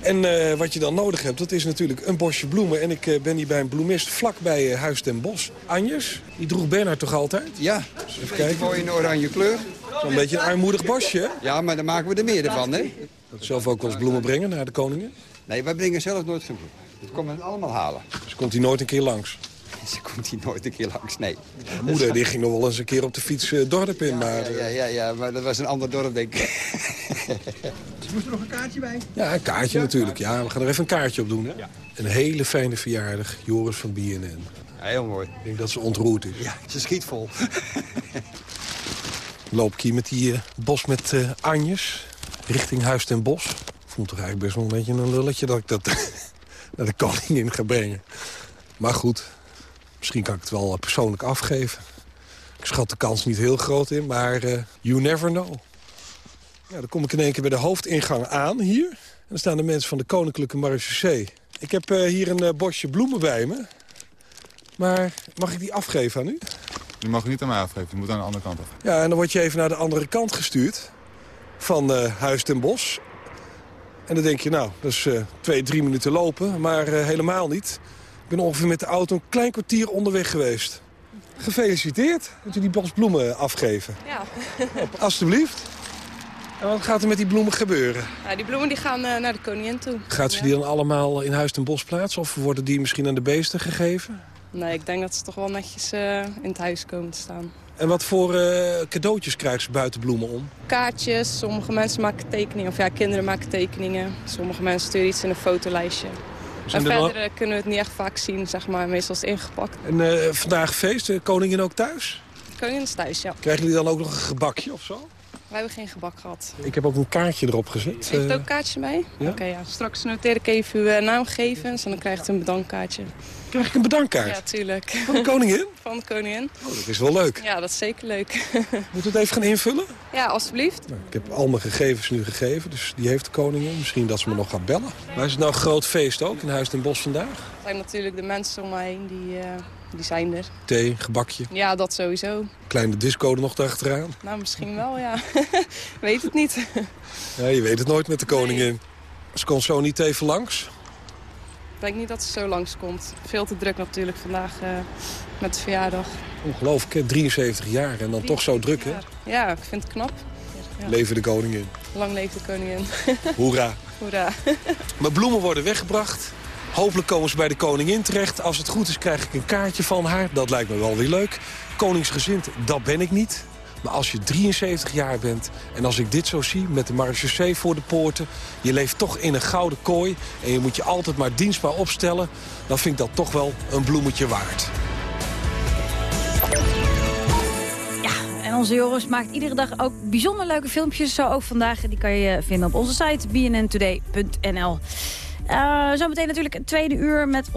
En eh, wat je dan nodig hebt, dat is natuurlijk een bosje bloemen. En ik ben hier bij een bloemist vlak bij eh, Huis ten Bos. Anjes, die droeg Bernard toch altijd?
Ja,
even kijken.
mooi in oranje kleur.
Zo'n beetje een armoedig bosje, hè?
Ja, maar dan maken we er meer van, hè?
Dat zelf ook wel eens bloemen brengen naar de koningin.
Nee, wij brengen zelf nooit geen bloemen. Dat komen we allemaal halen.
Dus komt hij nooit een keer langs. <laughs>
Ze komt hier nooit een keer langs, nee.
Mijn moeder die ging nog wel eens een keer op de fiets eh, het dorp in, maar... eh,
Ja, ja, ja, maar dat was een ander dorp, denk ik. <laughs> Moest er nog een kaartje bij?
Ja, een kaartje natuurlijk. Ja, we gaan er even een kaartje op doen. Hè? Een hele fijne verjaardag, Joris van BNN.
heel mooi.
Ik denk dat ze ontroerd is.
Ja, ze schiet vol. <laughs>
Loop ik hier met die eh, bos met eh, Anjes, richting Huis ten Bos. Voelt toch eigenlijk best wel een beetje een lulletje dat ik dat naar de koningin ga brengen. Maar goed, misschien kan ik het wel eh, persoonlijk afgeven. Ik schat de kans niet heel groot in, maar eh, you never know. Ja, dan kom ik in één keer bij de hoofdingang aan hier. En dan staan de mensen van de Koninklijke Marechaussee. Ik heb eh, hier een bosje bloemen bij me. Maar mag ik die afgeven aan u?
Die mag je niet aan mij afgeven, die moet aan de andere kant af.
Ja, en dan word je even naar de andere kant gestuurd. Van Huis ten Bos. En dan denk je, nou, dat is eh, twee, drie minuten lopen. Maar eh, helemaal niet. Ik ben ongeveer met de auto een klein kwartier onderweg geweest. Gefeliciteerd dat u die bos bloemen afgeven.
Ja.
Alsjeblieft. En wat gaat er met die bloemen gebeuren?
Nou, die bloemen die gaan eh, naar de koningin toe.
Gaat ze die dan allemaal in Huis ten Bos plaatsen? Of worden die misschien aan de beesten gegeven?
Nee, ik denk dat ze toch wel netjes in het huis komen te staan.
En wat voor eh, cadeautjes krijgen ze buiten bloemen om?
Kaartjes, sommige mensen maken tekeningen. Of ja, kinderen maken tekeningen. Sommige mensen sturen iets in een fotolijstje.
Zijn
en
er
verder
wel-
eh, kunnen we het niet echt vaak zien, zeg maar. Meestal is het ingepakt.
En eh, vandaag feest, de koningin ook thuis?
De koningin is thuis, ja.
Krijgen jullie dan ook nog een gebakje of zo?
Wij hebben geen gebak gehad.
Ik heb ook een kaartje erop gezet.
Heeft
Eh,
ook kaartjes mee?
ja.
Oké, ja. Straks noteer ik even uw naamgegevens en dan krijgt u een bedankkaartje.
Krijg ik een bedankkaart?
Ja, tuurlijk.
Van de koningin? <laughs>
Van de koningin.
Oh, dat is wel leuk.
Ja, dat is zeker leuk. <laughs>
Moet het even gaan invullen?
ja, alstublieft.
Ik heb al mijn gegevens nu gegeven, dus die heeft de koningin. Misschien dat ze me nog gaat bellen. Maar is het nou een groot feest ook in Huis ten Bos vandaag?
Er zijn natuurlijk de mensen om mij heen, die, eh, die zijn er.
Thee, gebakje,
Ja, dat sowieso.
kleine disco er nog achteraan.
Nou, misschien wel, ja. <laughs> Weet het niet.
Ja, je weet het nooit met de koningin. Ze komt zo niet even langs.
Ik denk niet dat ze zo langskomt. Veel te druk natuurlijk vandaag eh, met de verjaardag.
Ongelooflijk, hè? 73 jaar en dan toch zo druk, hè?
Ja, ik vind het knap. Ja.
Leven de koningin.
Lang leeft de koningin. <laughs>
Hoera.
Hoera. <laughs>
Mijn bloemen worden weggebracht. Hopelijk komen ze bij de koningin terecht. Als het goed is krijg ik een kaartje van haar. Dat lijkt me wel weer leuk. Koningsgezind, dat ben ik niet. Maar als je 73 jaar bent en als ik dit zo zie met de marechaussee voor de poorten... je leeft toch in een gouden kooi en je moet je altijd maar dienstbaar opstellen... dan vind ik dat toch wel een bloemetje waard.
En onze Joris maakt iedere dag ook bijzonder leuke filmpjes. Zo ook vandaag. Die kan je vinden op onze site bnntoday.nl. Uh, zometeen natuurlijk het tweede uur met